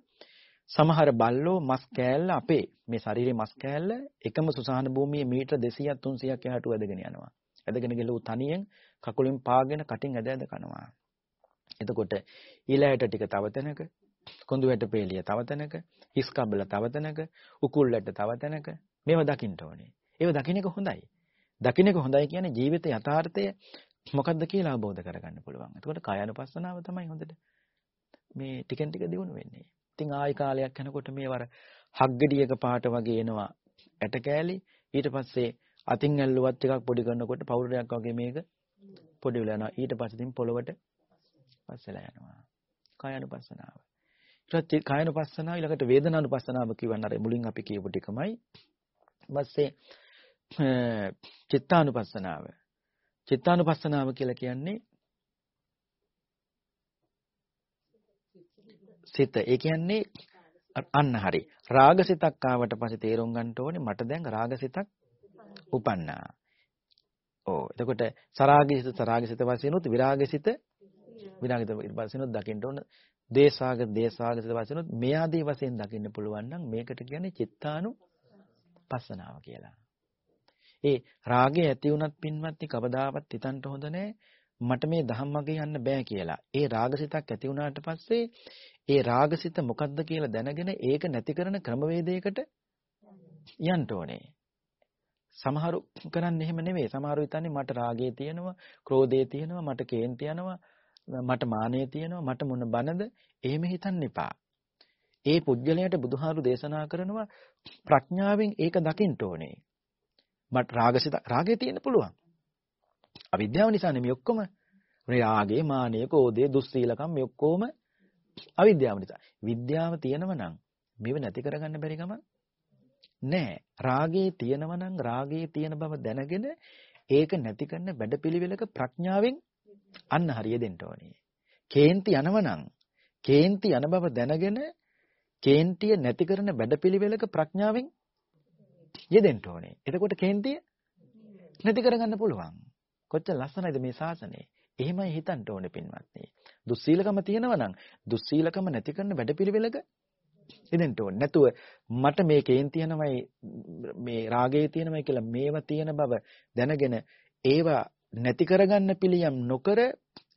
[SPEAKER 2] සමහර බල්ලෝ මස් කෑල්ල අපේ මේ ශරීරයේ මස් කෑල්ල එකම සුසාන භූමියේ මීටර 200ක් 300ක් යහට ඇදගෙන යනවා. ඇදගෙන ගිහලා තනියෙන් කකුලෙන් පාගෙන කටින් ඇද ඇද කනවා. එතකොට ඊළෑට ටික තව තැනක, කොඳු වැට පෙළිය තව තැනක, හිස් කබල තව තැනක, උකුල්ලට තව තැනක මේව දකින්න ඕනේ. ඒව දකින්න එක හොඳයි. දකින්න එක හොඳයි කියන්නේ ජීවිතේ යථාර්ථය මොකක්ද කියලා අවබෝධ කරගන්න පුළුවන්. එතකොට කායानुපස්සනාව තමයි හොඳට මේ ටිකෙන් ටික දියුණු වෙන්නේ. ඉතින් ආයි කාලයක් යනකොට මේවර හග්ගඩියක පාට වගේ එනවා ඇට කෑලි ඊට පස්සේ අතින් ඇල්ලුවත් ටිකක් පොඩි කරනකොට පවුරයක් වගේ මේක පොඩි වෙලා යනවා. ඊට පස්සේ තින් පොළවට පස්සලා යනවා. කායानुපස්සනාව. ඊට කායानुපස්සනාව ඊළඟට වේදනානුපස්සනාව කියවන්න අර මුලින් අපි කියපු ටිකමයි. ඊපස්සේ චිත්තානුපස්සනාව. චිත්තානුපස්සනාව කියලා කියන්නේ සිත. ඒ කියන්නේ අන්න හරි. රාගසිතක් ආවට පස්සේ තේරුම් ගන්න ඕනේ මට දැන් රාගසිතක් උපන්නා. ඔව්. එතකොට සරාගීසිත සරාගීසිත වශයෙන්ුත් විරාගීසිත විරාගිත ඊට පස්සෙනුත් දකින්න ඕන දේශාගත දේශාගත වශයෙන් මේ ආදී වශයෙන් දකින්න පුළුවන් නම් මේකට කියන්නේ චිත්තානු පස්සනාව කියලා. ඒ රාගය ඇති වුණත් පින්වත්නි කවදාවත් හිතන්න හොඳ නැහැ මට මේ ධම්මගේ යන්න බෑ කියලා. ඒ රාගසිතක් ඇති වුණාට පස්සේ ඒ රාගසිත මොකද්ද කියලා දැනගෙන ඒක නැති කරන ක්‍රමවේදයකට යන්න ඕනේ. සමහරු කරන්නේ එහෙම නෙවෙයි. සමහරු හිතන්නේ මට රාගය තියෙනවා, ක්‍රෝධය තියෙනවා, මට කේන්ති යනවා, මට මානය තියෙනවා, මට මොන බනද? එහෙම හිතන්න එපා. ඒ පුජ්‍යලයට බුදුහාරු දේශනා කරනවා ප්‍රඥාවෙන් ඒක දකින්න ඕනේ. මට රාගසිත රාගය තියෙන්න පුළුවන්. අවිද්‍යාව නිසානේ මේ ඔක්කොම මේ රාගේ මානෙ කෝධය දුස්සීලකම් මේ ඔක්කොම අවිද්‍යාව නිසා. විද්‍යාව තියෙනව නම් මේව නැති කරගන්න බැරි ගමන් නෑ. රාගේ තියෙනව නම් රාගේ තියෙන බව දැනගෙන ඒක නැති කරන වැඩපිළිවෙලක ප්‍රඥාවෙන් අන්න හරිය දෙන්න ඕනේ. කේන්ති යනව නම් කේන්ති යන බව දැනගෙන කේන්තිය නැති කරන වැඩපිළිවෙලක ප්‍රඥාවෙන් යෙදෙන්න ඕනේ. එතකොට කේන්තිය නැති කරගන්න පුළුවන්. කොච්චර ලස්සනයිද මේ ශාසනය. එහෙමයි හිතන්න ඕනේ පින්වත්නි. දුස්සීලකම තියෙනවා නම් දුස්සීලකම නැති කරන වැඩපිළිවෙලක ඉදෙන්න ඕනේ. නැතුව මට මේ කේන්ති යනමයි මේ රාගය තියෙනමයි කියලා මේවා තියෙන බව දැනගෙන ඒවා නැති කරගන්න පිළියම් නොකර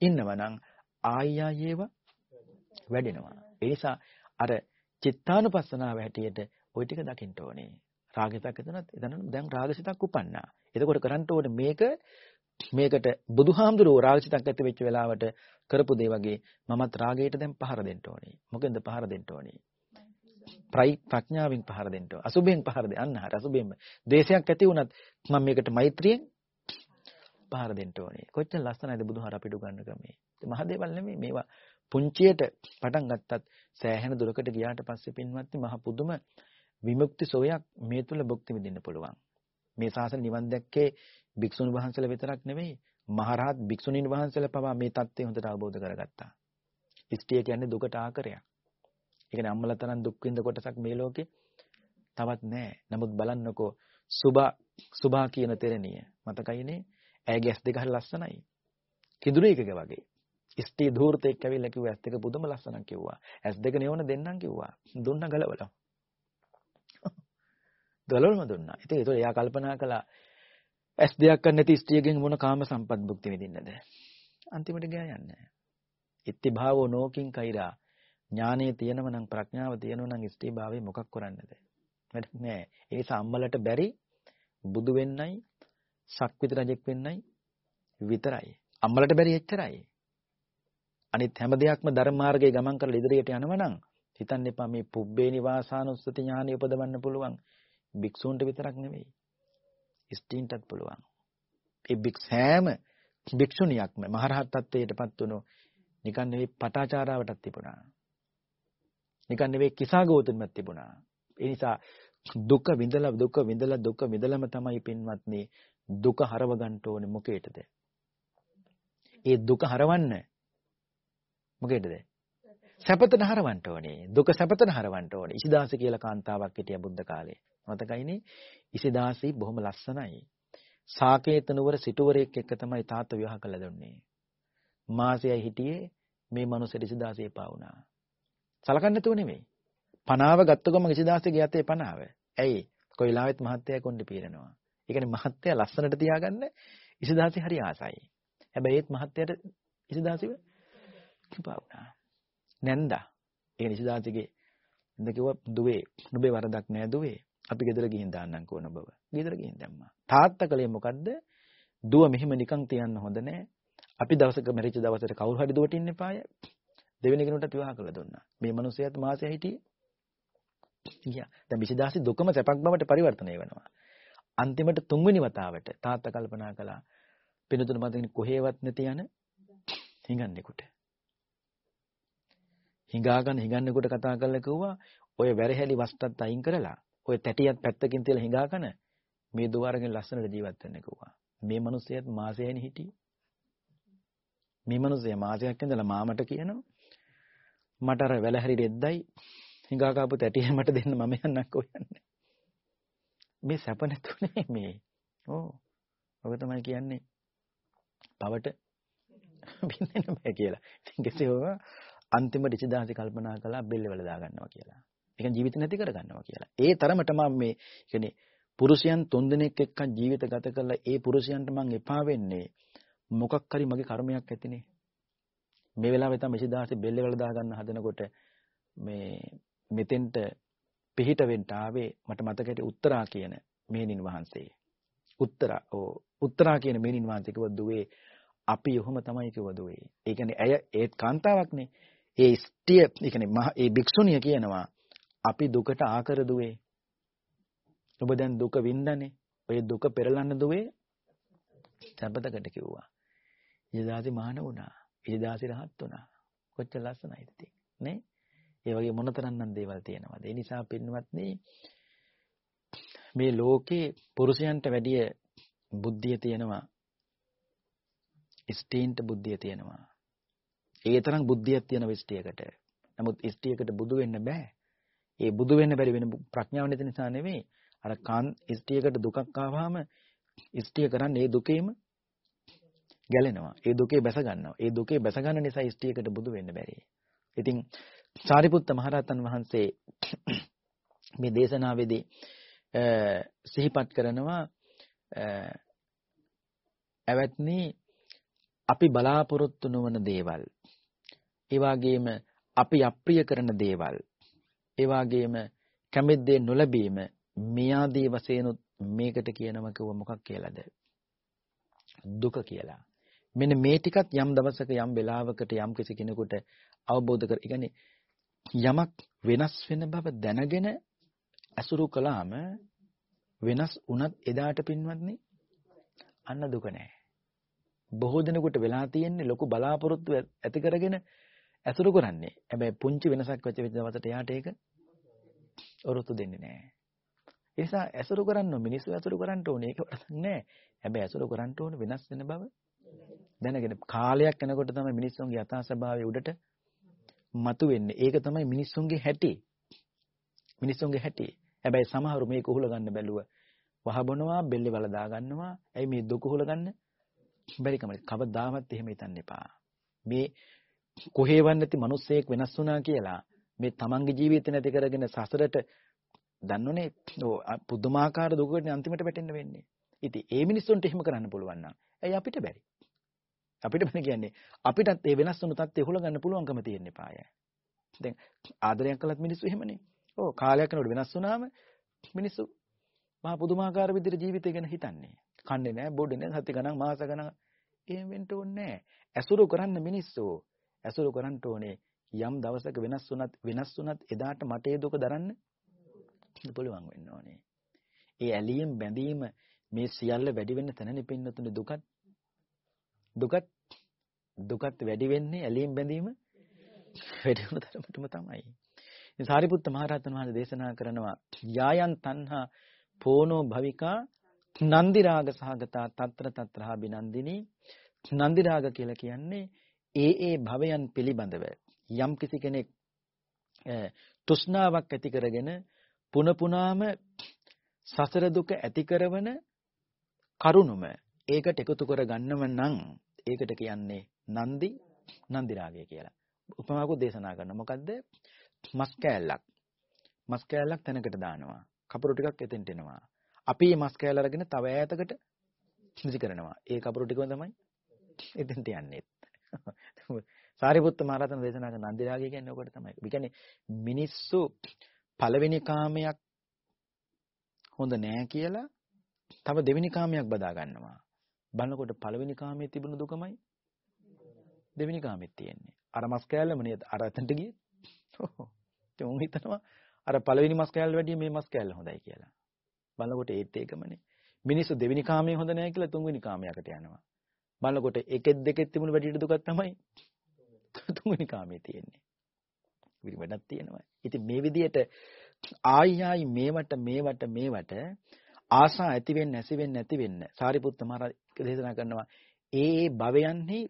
[SPEAKER 2] ඉන්නවනම් ආයි ආයේව වැඩෙනවා. ඒ නිසා අර චිත්තානුපස්සනාව හැටියට ওই ටික දකින්න ඕනේ. රාගසිතක් එතනත් එතන දැන් රාගසිතක් උපන්නා. එතකොට කරන්න ඕනේ මේක මේකට බුදුහාමුදුරුවෝ රාගසිතක් ඇති වෙච්ච වෙලාවට කරපු දේ වගේ මමත් රාගයට දැන් පහර දෙන්න ඕනේ. මොකෙන්ද පහර දෙන්න ඕනේ? ප්‍රයි ප්‍රඥාවෙන් පහර දෙන්න ඕනේ. අසුබෙන් පහර දෙන්න. අන්න හරි අසුබෙන්. දේශයක් ඇති වුණත් මම මේකට මෛත්‍රියෙන් පහර දෙන්න ඕනේ. කොච්චර ලස්සනයිද බුදුහාර අපිට උගන්වන ක්‍රමේ. මහ දේවල් නෙමෙයි මේවා පුංචියට පටන් ගත්තත් සෑහෙන දුරකට ගියාට පස්සේ පින්වත්නි මහ පුදුම විමුක්ති සෝයක් මේ තුල භුක්ති විඳින්න පුළුවන්. මේ ශාසන නිවන් දැක්කේ භික්ෂුන් වහන්සේලා විතරක් නෙවෙයි මහරහත් භික්ෂුණීන් වහන්සේලා පවා මේ தත්ත්වය හොඳට අවබෝධ කරගත්තා. ඉෂ්ටිය කියන්නේ දුකට ආකරයක්. ඒ කියන්නේ අම්මලා තරම් දුක් විඳ කොටසක් මේ ලෝකේ තවත් නැහැ. නමුත් බලන්නකෝ සුභා සුභා කියන තෙරණිය මතකයිනේ ඇයගේ ඇස් දෙක හරි ලස්සනයි. කිඳුරේකක වගේ. ඉෂ්ටි ධූර්තෙක් ඇවිල්ලා කිව්වා ඇස් දෙක පුදුම ලස්සනක් කිව්වා. ඇස් දෙක නෙවන දෙන්නම් කිව්වා. දුන්න ගලවලා. ගලවලම දුන්නා. ඉතින් ඒක එයා කල්පනා කළා ඇස් දෙයක් ගන්න නැති ස්ත්‍රියගෙන් මොන කාම සම්පත් භුක්ති විඳින්නද? අන්තිමට ගියා යන්නේ. ඉත්ති භාවෝ නෝකින් කෛරා ඥානයේ තියෙනව නම් ප්‍රඥාව තියෙනව නම් ස්ත්‍රී භාවයේ මොකක් කරන්නද? වැඩක් නෑ. ඒ නිසා අම්මලට බැරි බුදු වෙන්නයි, ශක්විත රජෙක් වෙන්නයි විතරයි. අම්මලට බැරි එච්චරයි. අනිත් හැම දෙයක්ම ධර්ම මාර්ගයේ ගමන් කරලා ඉදිරියට යනවා නම් හිතන්න එපා මේ පුබ්බේ නිවාසානුස්සති ඥානිය උපදවන්න පුළුවන් භික්ෂූන්ට විතරක් නෙවෙයි. ස්ත්‍රීන්ටත් පුළුවන්. ඒ භික්ෂ හැම භික්ෂුණියක්ම මහරහත් ත්වයටපත් වුණු නිකන් නෙවෙයි පටාචාරාවටත් තිබුණා. නිකන් නෙවෙයි කිසాగෝතුන්වත් තිබුණා. ඒ නිසා දුක විඳලා දුක විඳලා දුක විඳලම තමයි පින්වත්නි දුක හරව ගන්න ඕනේ මොකේටද? ඒ දුක හරවන්න මොකේදද? සැපතට හරවන්න ඕනේ. දුක සැපතට හරවන්න ඕනේ. ඉසිදාස කියලා කාන්තාවක් හිටියා බුද්ධ කාලේ. මතකයිනේ? ඉසිදාසි බොහොම ලස්සනයි. සාකේත නුවර සිටුවරයෙක් එක්ක තමයි තාත්තා විවාහ කළ දුන්නේ. මාසෙයි හිටියේ මේ මනුස්සය ඉසිදාසි එපා වුණා. සලකන්න නැතුව නෙමෙයි. පනාව ගත්ත ගම ඉසිදාසිගේ යතේ පනාව. ඇයි? කොයිලාවෙත් මහත්තයා කොණ්ඩේ පීරනවා. ඒ කියන්නේ මහත්තයා ලස්සනට තියාගන්න ඉසිදාසි හරි ආසයි. හැබැයි ඒත් මහත්තයාට ඉසිදාසිව එපා වුණා. නැන්දා. ඒ ඉසිදාසිගේ ඉඳ කිව්වා දුවේ නුඹේ වරදක් නෑ දුවේ. අපි ගෙදර ගිහින් දාන්නම් කොන බව. ගෙදර ගිහින් දැම්මා. තාත්තා කලේ මොකද්ද? දුව මෙහෙම නිකන් තියන්න හොඳ නෑ. අපි දවසක මැරිච්ච දවසට කවුරු හරි දුවට ඉන්න එපාය. දෙවෙනි කෙනෙකුට විවාහ කළා දුන්නා. මේ මිනිහයාත් මාසෙ හිටියේ. ගියා. දැන් විසිදාසි දුකම සැපක් බවට පරිවර්තනය වෙනවා. අන්තිමට තුන්වෙනි වතාවට තාත්තා කල්පනා කළා පිනතුන මතකින් කොහෙවත් නැති යන හිඟන්නෙකුට. හිඟාගෙන හිඟන්නෙකුට කතා කරලා කිව්වා ඔය වැරහැලි වස්තත් අයින් කරලා ඔය තැටියක් පැත්තකින් තියලා හිඟාගෙන මේ දුව අරගෙන ලස්සනට ජීවත් වෙන්න කිව්වා. මේ මිනිස්සයත් මාසෙයිනේ හිටියේ. මේ මිනිස්සයා මාසයක් ඉඳලා මාමට කියනවා මට අර වැලහැරි රෙද්දයි හිඟා කාපු තැටිය මට දෙන්න මම යන්නක්කෝ යන්නේ. මේ සැප නැතුනේ මේ. ඕ. ඔබ තමයි කියන්නේ පවට බින්දෙන්න බෑ කියලා. ඉතින් කෙසේ අන්තිමට ඉසිදාසි කල්පනා කළා බෙල්ලවල දා ගන්නවා කියලා. ඒ කියන්නේ ජීවිත නැති කර ගන්නවා කියලා. ඒ තරමට මම මේ කියන්නේ පුරුෂයන් තුන්දෙනෙක් එක්ක ජීවිත ගත කරලා ඒ පුරුෂයන්ට මං එපා වෙන්නේ මොකක් හරි මගේ කර්මයක් ඇතිනේ. මේ වෙලාවේ තමයි ඉසිදාසි බෙල්ලවල දා ගන්න හදනකොට මේ මෙතෙන්ට පිහිට වෙන්න ආවේ මට මතකයි උත්තරා කියන මෙහෙණින් වහන්සේ. උත්තරා ඕ උත්තරා කියන මෙහෙණින් වහන්සේ කිව්ව දුවේ අපි ඔහොම තමයි කිව්ව දුවේ. ඒ කියන්නේ ඇය ඒත් කාන්තාවක්නේ. ඒ ස්ත්‍රිය ඒ කියන්නේ ඒ භික්ෂුණිය කියනවා අපි දුකට ආකර දුවේ. ඔබ දැන් දුක වින්දානේ. ඔය දුක පෙරලන්න දුවේ සම්පතකට කිව්වා. ඉජදාසි මහාන වුණා. ඉජදාසි රහත් වුණා. කොච්චර ලස්සනයිද ඉතින් නේ? ඒ වගේ මොනතරම්නම් දේවල් තියෙනවද? ඒ නිසා පින්වත්නි මේ ලෝකේ පුරුෂයන්ට වැඩිය බුද්ධිය තියෙනවා. ස්ත්‍රීන්ට බුද්ධිය තියෙනවා. ඒ තරම් බුද්ධියක් තියෙන ස්ත්‍රියකට. නමුත් ස්ත්‍රියකට බුදු වෙන්න බෑ. ඒ බුදු වෙන්න බැරි වෙන ප්‍රඥාව නැති නිසා නෙවෙයි. අර කාන් ස්ත්‍රියකට දුකක් ආවම ස්ත්‍රිය කරන්නේ ඒ දුකේම ගැලෙනවා. ඒ දුකේ බැස ගන්නවා. ඒ දුකේ බැස ගන්න නිසා ස්ත්‍රියකට බුදු වෙන්න බැරි. ඉතින් සාරිපුත්ත මහරහතන් වහන්සේ මේ දේශනාවේදී සිහිපත් කරනවා ඇවැත්නි අපි බලාපොරොත්තු නොවන දේවල් ඒ වගේම අපි අප්‍රිය කරන දේවල් ඒ වගේම කැමති දේ නොලැබීම මියාදී වශයෙන් මේකට කියනම කිව්ව මොකක් කියලාද දුක කියලා මෙන්න මේ ටිකත් යම් දවසක යම් වෙලාවකට යම් කිසි කෙනෙකුට අවබෝධ කර, ඒ යමක් වෙනස් වෙන බව දැනගෙන අසුරු කළාම වෙනස් වුණත් එදාට පින්වත්නි අන්න දුක නැහැ. බොහෝ දිනකට වෙලා තියෙන්නේ ලොකු බලාපොරොත්තු ඇති කරගෙන ඇසුරු කරන්නේ. හැබැයි පුංචි වෙනසක් වෙච්ච දවසට එයාට ඒක ඔරොත්තු දෙන්නේ නැහැ. ඒ නිසා ඇසුරු කරන්න මිනිස්සු ඇසුරු කරන්න ඕනේ ඒක වරදක් නැහැ. හැබැයි ඇසුරු කරන්න ඕන වෙනස් වෙන බව දැනගෙන කාලයක් යනකොට තමයි මිනිස්සුන්ගේ යථා ස්වභාවය උඩට මතුවෙන්නේ. ඒක තමයි මිනිස්සුන්ගේ හැටි. මිනිස්සුන්ගේ හැටි. හැබැයි සමහරු මේක උහුල ගන්න බැලුව වහ බොනවා, බෙල්ලේ වල දා ගන්නවා. ඇයි මේ දුක උහුල ගන්න? බැරි කම. කවදාවත් එහෙම හිතන්න එපා. මේ කොහේවත් නැති මිනිස්සෙක් වෙනස් වුණා කියලා මේ තමන්ගේ ජීවිතේ නැති කරගෙන සසරට දන්නෝනේ පුදුමාකාර දුකකට අන්තිමට වැටෙන්න වෙන්නේ. ඉතින් ඒ මිනිස්සුන්ට එහෙම කරන්න පුළුවන් නම් ඇයි අපිට බැරි? අපිට මම කියන්නේ අපිටත් ඒ වෙනස් වුණු තත්ත්වය හොල ගන්න පුළුවන්කම තියෙන පාය. දැන් ආදරයක් කළත් මිනිස්සු එහෙමනේ. ඔව් කාලයක් යනකොට වෙනස් වුණාම මිනිස්සු මහා පුදුමාකාර විදිහට ජීවිතය ගැන හිතන්නේ. කන්නේ නැහැ, බොඩේ නැහැ, සති ගණන්, මාස ගණන් එහෙම වෙන්න ඕනේ නැහැ. ඇසුරු කරන්න මිනිස්සු ඇසුරු කරන්න ඕනේ යම් දවසක වෙනස් වුණත් වෙනස් වුණත් එදාට මට ඒ දුක දරන්න පුළුවන් වෙන්න ඕනේ. ඒ ඇලීම් බැඳීම මේ සියල්ල වැඩි වෙන්න තැනනේ පින්නතුනේ දුකත් දුකත් දුකත් වැඩි වෙන්නේ ඇලීම් බැඳීම වැඩි වෙන තරමටම තමයි. ඉතින් සාරිපුත්ත මහරහතන් වහන්සේ දේශනා කරනවා යායන් තණ්හා පෝනෝ භවිකා නන්දි රාග සහගතා తත්‍ර తත්‍රහා බිනන්දිනී නන්දි රාග කියලා කියන්නේ ඒ ඒ භවයන් පිළිබඳව යම් කිසි කෙනෙක් තෘෂ්ණාවක් ඇති කරගෙන පුන පුනාම සසර දුක ඇති කරන කරුණුම ඒකට එකතු කර ගන්නව නම් ඒකට කියන්නේ නන්දි නන්දි රාගය කියලා. උපමාවකුත් දේශනා කරනවා. මොකද්ද? මස් කෑල්ලක්. මස් කෑල්ලක් තැනකට දානවා. කපුරු ටිකක් එතෙන්ට එනවා. අපි මේ මස් කෑල්ල අරගෙන තව ඈතකට නිසි කරනවා. ඒ කපුරු ටිකම තමයි එතෙන්ට යන්නේ. සාරිපුත්ත මහරහතන් දේශනා කරන නන්දි රාගය කියන්නේ ඔකට තමයි. ඒ කියන්නේ මිනිස්සු පළවෙනි කාමයක් හොඳ නෑ කියලා තව දෙවෙනි කාමයක් බදා ගන්නවා. බලනකොට පළවෙනි කාමයේ තිබුණු දුකමයි දෙවෙනි කාමෙත් තියෙන්නේ. අර මස් කෑල්ලම නේද? අර අතන්ට ගියේ. ඔව්. ඒ උන් හිතනවා අර පළවෙනි මස් කෑල්ල වැඩිය මේ මස් කෑල්ල හොඳයි කියලා. බලනකොට ඒත් ඒකමනේ. මිනිස්සු දෙවෙනි කාමයේ හොඳ නැහැ කියලා තුන්වෙනි කාමයකට යනවා. බලනකොට එකෙත් දෙකෙත් තිබුණු වැඩියට දුකක් තමයි තුන්වෙනි කාමයේ තියෙන්නේ. විරි වැඩක් තියෙනවා. ඉතින් මේ විදිහට ආයි ආයි මේවට මේවට මේවට ආසා ඇති වෙන්න නැති වෙන්න නැති වෙන්න සාරිපුත්ත මහ දේශනා කරනවා ඒ ඒ භවයන්හි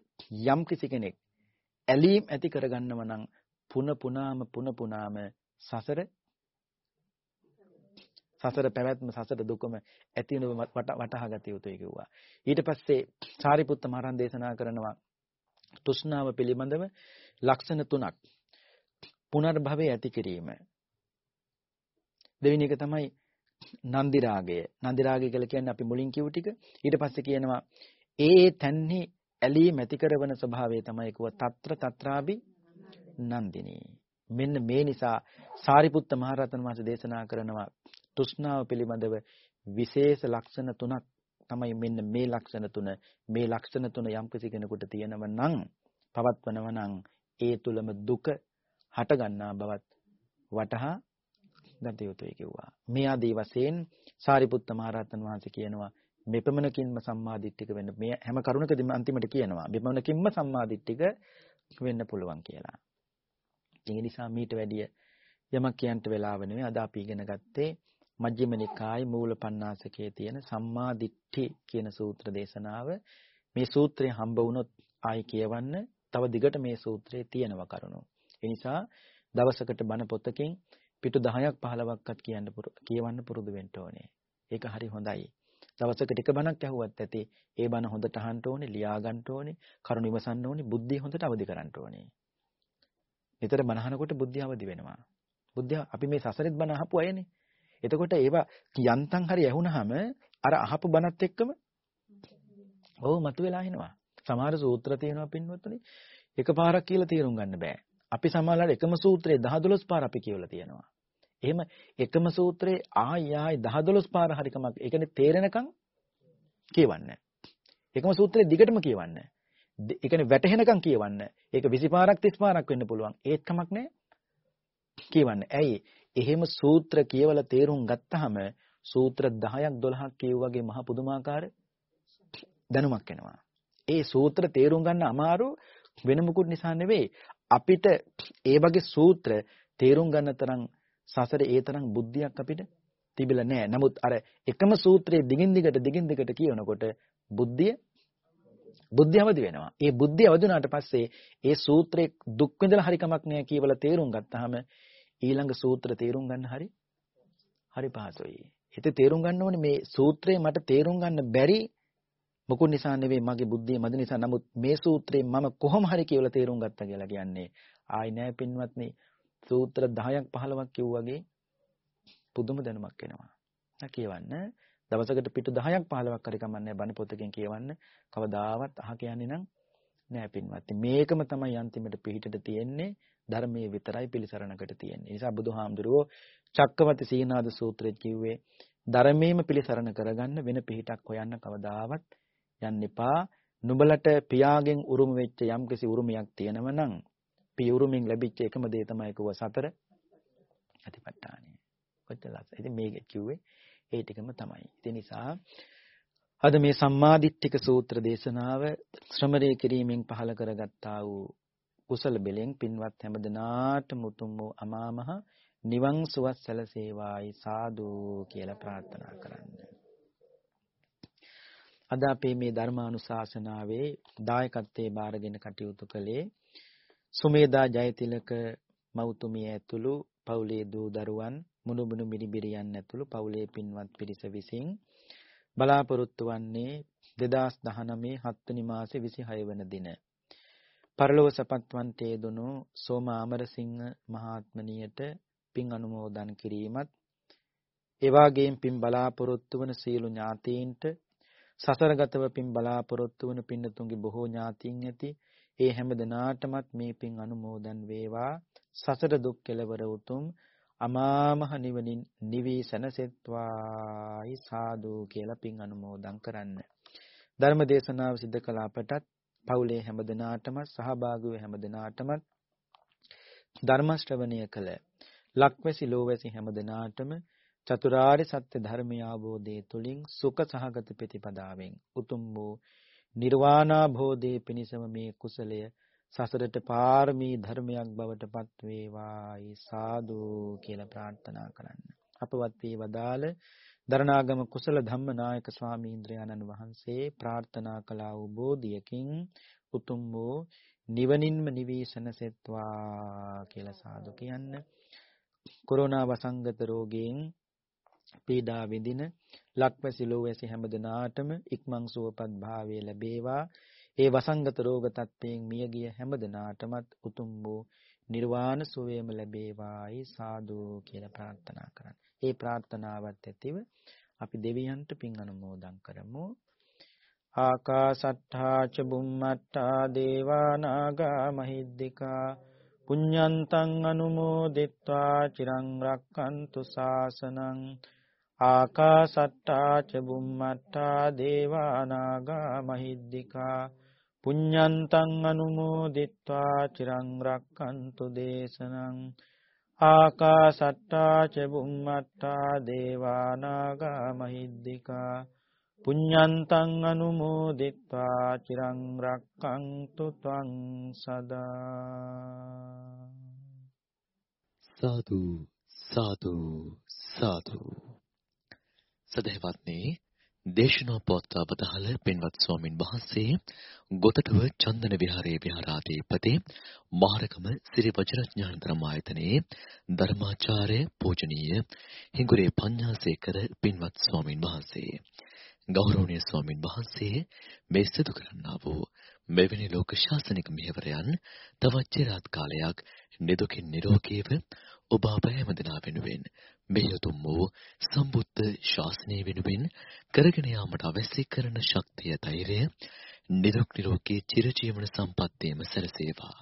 [SPEAKER 2] යම් කිසි කෙනෙක් ඇලීම් ඇති කරගන්නව නම් පුන පුනාම පුන පුනාම සසර සසර පැවැත්ම සසර දුකම ඇති වෙන වටහා ගත යුතුයි කිව්වා. ඊට පස්සේ සාරිපුත්ත මහරහන් දේශනා කරනවා තෘෂ්ණාව පිළිබඳව ලක්ෂණ තුනක්. පුනර්භවය ඇති කිරීම. දෙවෙනි එක තමයි නන්දි රාගය. නන්දි රාගය කියලා කියන්නේ අපි මුලින් කිව්ව ටික. ඊට පස්සේ කියනවා ඒ තන්හි ඇලීම ඇති කරන ස්වභාවය තමයි කිව්ව తත්‍ර తත්‍රාබි නන්දිනී. මෙන්න මේ නිසා සාරිපුත්ත මහරහතන් වහන්සේ දේශනා කරනවා තෘෂ්ණාව පිළිබඳව විශේෂ ලක්ෂණ තුනක් තමයි මෙන්න මේ ලක්ෂණ තුන මේ ලක්ෂණ තුන යම් කෙනෙකුට තියෙනව නම් පවත්වනව නම් ඒ තුලම දුක හට ගන්නා බවත් වටහා ගත යුතුයි කිව්වා. මේ ආදී වශයෙන් සාරිපුත්ත මහරහතන් වහන්සේ කියනවා මෙපමණකින්ම සම්මාදිට්ඨික වෙන්න මේ හැම කරුණකදීම අන්තිමට කියනවා මෙපමණකින්ම සම්මාදිට්ඨික වෙන්න පුළුවන් කියලා. ඒ නිසා මීට වැඩිය යමක් කියන්න වෙලාව නෙවෙයි අද අපි ඉගෙන ගත්තේ මජ්ක්‍ධිම නිකායේ මූල පණ්ණාසකයේ තියෙන සම්මා දිට්ඨි කියන සූත්‍ර දේශනාව මේ සූත්‍රය හම්බ වුණොත් ආයි කියවන්න තව දිගට මේ සූත්‍රයේ තියෙනවා කරුණු. ඒ නිසා දවසකට බණ පොතකින් පිටු 10ක් 15ක්වත් කියන්න කියවන්න පුරුදු වෙන්න ඕනේ. ඒක හරි හොඳයි. දවසකට එක බණක් ඇහුවත් ඇති ඒ බණ හොඳට අහන්න ඕනේ, ලියා ගන්න ඕනේ, කරුණු ඉවසන්න ඕනේ, බුද්ධිය හොඳට අවදි කරන්න ඕනේ. නිතර බණ අහනකොට බුද්ධිය අවදි වෙනවා. බුද්ධිය අපි මේ සසරෙත් බණ අහපු අයනේ. එතකොට ඒවා යන්තම් හරි ඇහුනහම අර අහපු බණත් එක්කම ඔව් මතුවලා එනවා. සමහර සූත්‍ර තියෙනවා පින්වත්නි. එකපාරක් කියලා තේරුම් ගන්න බෑ. අපි සමහරවල් එකම සූත්‍රයේ 10 12 පාර අපි කියවලා තියෙනවා. එහෙම එකම සූත්‍රයේ ආයි ආයි 10 12 පාර හරි කමක්. ඒ කියන්නේ තේරෙනකන් කියවන්න. එකම සූත්‍රයේ දිගටම කියවන්න. ඒ කියන්නේ වැටහෙනකන් කියවන්න. ඒක 20 පාරක් 30 පාරක් වෙන්න පුළුවන්. ඒත් කමක් නැහැ. කියවන්න. ඇයි? එහෙම සූත්‍ර කියවලා තේරුම් ගත්තාම සූත්‍ර 10ක් 12ක් කියුවාගේ මහ පුදුමාකාර දැනුමක් එනවා. ඒ සූත්‍ර තේරුම් ගන්න අමාරු වෙන මුකුත් නිසා නෙවෙයි. අපිට ඒ වගේ සූත්‍ර තේරුම් ගන්න තරම් සසරේ ඒ තරම් බුද්ධියක් අපිට තිබිලා නැහැ. නමුත් අර එකම සූත්‍රයේ දිගින් දිගට දිගින් දිගට කියනකොට බුද්ධිය බුද්ධිය අවදි වෙනවා. ඒ බුද්ධිය අවදි වුණාට පස්සේ ඒ සූත්‍රයේ දුක් විඳලා හරි කමක් නෑ කියවලා තේරුම් ගත්තාම ඊළඟ සූත්‍ර තේරුම් ගන්න හරි හරි පහසුයි. හිත තේරුම් ගන්න ඕනේ මේ සූත්‍රය මට තේරුම් ගන්න බැරි මොකුත් නිසා නෙවෙයි මගේ බුද්ධිය මද නිසා. නමුත් මේ සූත්‍රේ මම කොහොම හරි කියලා තේරුම් ගත්තා කියලා කියන්නේ ආයි නෑ පින්වත්නි සූත්‍ර 10ක් 15ක් කිව්වාගේ පුදුම දැනුමක් එනවා. කියවන්න දවසකට පිටු 10ක් 15ක් හරි කමන්නේ බණ පොතකින් කියවන්න කවදාවත් අහ කියන්නේ නම් නෑ පින්වත්නි මේකම තමයි අන්තිමට පිළිහිටට තියෙන්නේ ධර්මයේ විතරයි පිළිසරණකට තියෙන්නේ. ඒ නිසා බුදුහාමුදුරුවෝ චක්කවති සීනාද සූත්‍රයේ කිව්වේ ධර්මයේම පිළිසරණ කරගන්න වෙන පිහිටක් හොයන්න කවදාවත් යන්න එපා. නුඹලට පියාගෙන් උරුම වෙච්ච යම්කිසි උරුමයක් තියෙනව නම් පිය උරුමින් ලැබිච්ච එකම දේ තමයි කව සතර අතිපට්ඨානයි. කොච්චරද? ඉතින් මේක කිව්වේ ඒ ටිකම තමයි. ඒ නිසා අද මේ සම්මාදිට්ඨික සූත්‍ර දේශනාව ශ්‍රමණය කිරීමෙන් පහල කරගත්තා වූ කුසල බෙලෙන් පින්වත් හැමදෙනාටම උතුම් වූ අමාමහ නිවන් සුවත් සැලසේවායි සාදු කියලා ප්‍රාර්ථනා කරන්න. අද අපේ මේ ධර්මානුශාසනාවේ දායකත්වයේ බාරගෙන කටයුතු කළේ සුමේදා ජයතිලක මෞතුමිය ඇතුළු පවුලේ දූ දරුවන් මුණුබුණු මිරිබිරියන් ඇතුළු පවුලේ පින්වත් පිරිස විසින් බලාපොරොත්තු වන්නේ 2019 7 වෙනි මාසේ 26 වන දින පරලොව සපත්වන්තේ දුණු සෝම අමරසිංහ මහත්මනියට පින් අනුමෝදන් කිරීමත් එවාගේම පින් බලාපොරොත්තු වන සීල ඥාතීන්ට සසරගතව පින් බලාපොරොත්තු වන පින්නතුන්ගේ බොහෝ ඥාතීන් ඇති ඒ හැම දිනාටමත් මේ පින් අනුමෝදන් වේවා. සසර දුක් කෙලවර උතුම් අමාමහ නිවනින් නිවි සැනසෙත්වායි සාදු කියලා පින් අනුමෝදන් කරන්න. ධර්ම දේශනාව සිදු කළ අපටත් පවුලේ හැම දිනාටම සහභාගී හැම දිනාටම ධර්ම ශ්‍රවණය කළ ලක්වැසි ලෝවැසි හැම දිනාටම චතුරාර්ය සත්‍ය ධර්මය අවබෝධයේ තුලින් සුඛ සහගත ප්‍රතිපදාවෙන් උතුම් වූ නිර්වාණාභෝධයේ පිණිසම මේ කුසලය සසරට පාරමී ධර්මයක් බවට පත් වේවායි සාදු කියලා ප්‍රාර්ථනා කරන්න. අපවත් වේ වදාළ දරණාගම කුසල ධම්මනායක ස්වාමීන්ද්‍රයන්න් වහන්සේ ප්‍රාර්ථනා කළා වූ බෝධියකින් උතුම් වූ නිවනින්ම නිවීසනසෙත්වා කියලා සාදු කියන්න. කොරෝනා වසංගත රෝගයෙන් පීඩා විඳින ලක්වැසි ලෝවැසි හැමදෙනාටම ඉක්මන් සුවපත් භාවය ලැබේවා. ඒ වසංගත රෝග තත්ත්වයෙන් මියගිය හැම දිනාටමත් උතුම් වූ නිර්වාණ සුවයම ලැබේවායි සාදු කියලා ප්‍රාර්ථනා කරන්න. ඒ ප්‍රාර්ථනාවත් ඇතිව අපි දෙවියන්ට පින් අනුමෝදන් කරමු. ආකාසට්ඨා ච බුම්මට්ඨා දේවා නාග මහිද්దికා පුඤ්ඤන්තං අනුමෝදිත්වා චිරං රක්칸තු සාසනං ආකාසට්ඨා ච බුම්මට්ඨා දේවා නාග මහිද්దికා පුඤ්ඤන්තං අනුමෝදිත්වා චිරං රක්칸තු දේශනං ආකාසට්ටා චෙබුම්මට්ටා දේවානාගා මහිද්දිකා පුඤ්ඤන්තං අනුමෝදිත්වා චිරං රක්ඛන්තු ත්වං සදා
[SPEAKER 1] සාදු සාදු සාදු. සදහවත්නි දේශනා පොත්වා බදහල පින්වත් ස්වාමින් වහන්සේ ගොතටුව චන්දන විහාරයේ විහාරාධිපති මහරකම සිරි වජිරඥාන ධර්මායතනයේ ධර්මාචාර්ය පූජනීය හිඟුරේ පඤ්ඤාසේකර පින්වත් ස්වාමින් වහන්සේ. ගෞරවනීය ස්වාමින් වහන්සේ මේ සිදු කරන්නා වූ මෙවැනි ලෝක ශාසනික මෙහෙවරයන් තවත් চিරාත් කාලයක් නිදුකින් නිරෝගීව ඔබ අප හැමදෙනා වෙනුවෙන් මේ උතුම් වූ සම්බුද්ධ ශාසනය වෙනුවෙන් කරගෙන යාමට අවශ්‍ය කරන ශක්තිය ධෛර්යය නිරුක් නිරෝගී චිරජීවන සම්පත්තියම සැලසේවා.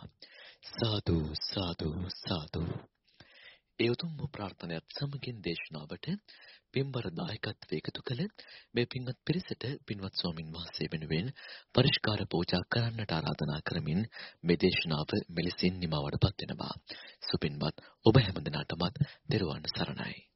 [SPEAKER 1] සාදු සාදු සාදු. ඒ උතුම් වූ ප්‍රාර්ථනාවත් සමගින් දේශනාවට පින්බර දායකත්වයේ එකතු කළ මේ පින්වත් පිරිසට පින්වත් ස්වාමින් වහන්සේ වෙනුවෙන් පරිස්කාර පූජා කරන්නට ආරාධනා කරමින් මේ දේශනාව මෙලෙසින් නිමවටපත් වෙනවා. සුපින්වත් ඔබ හැමදෙනාටමත් දරුවන් සරණයි.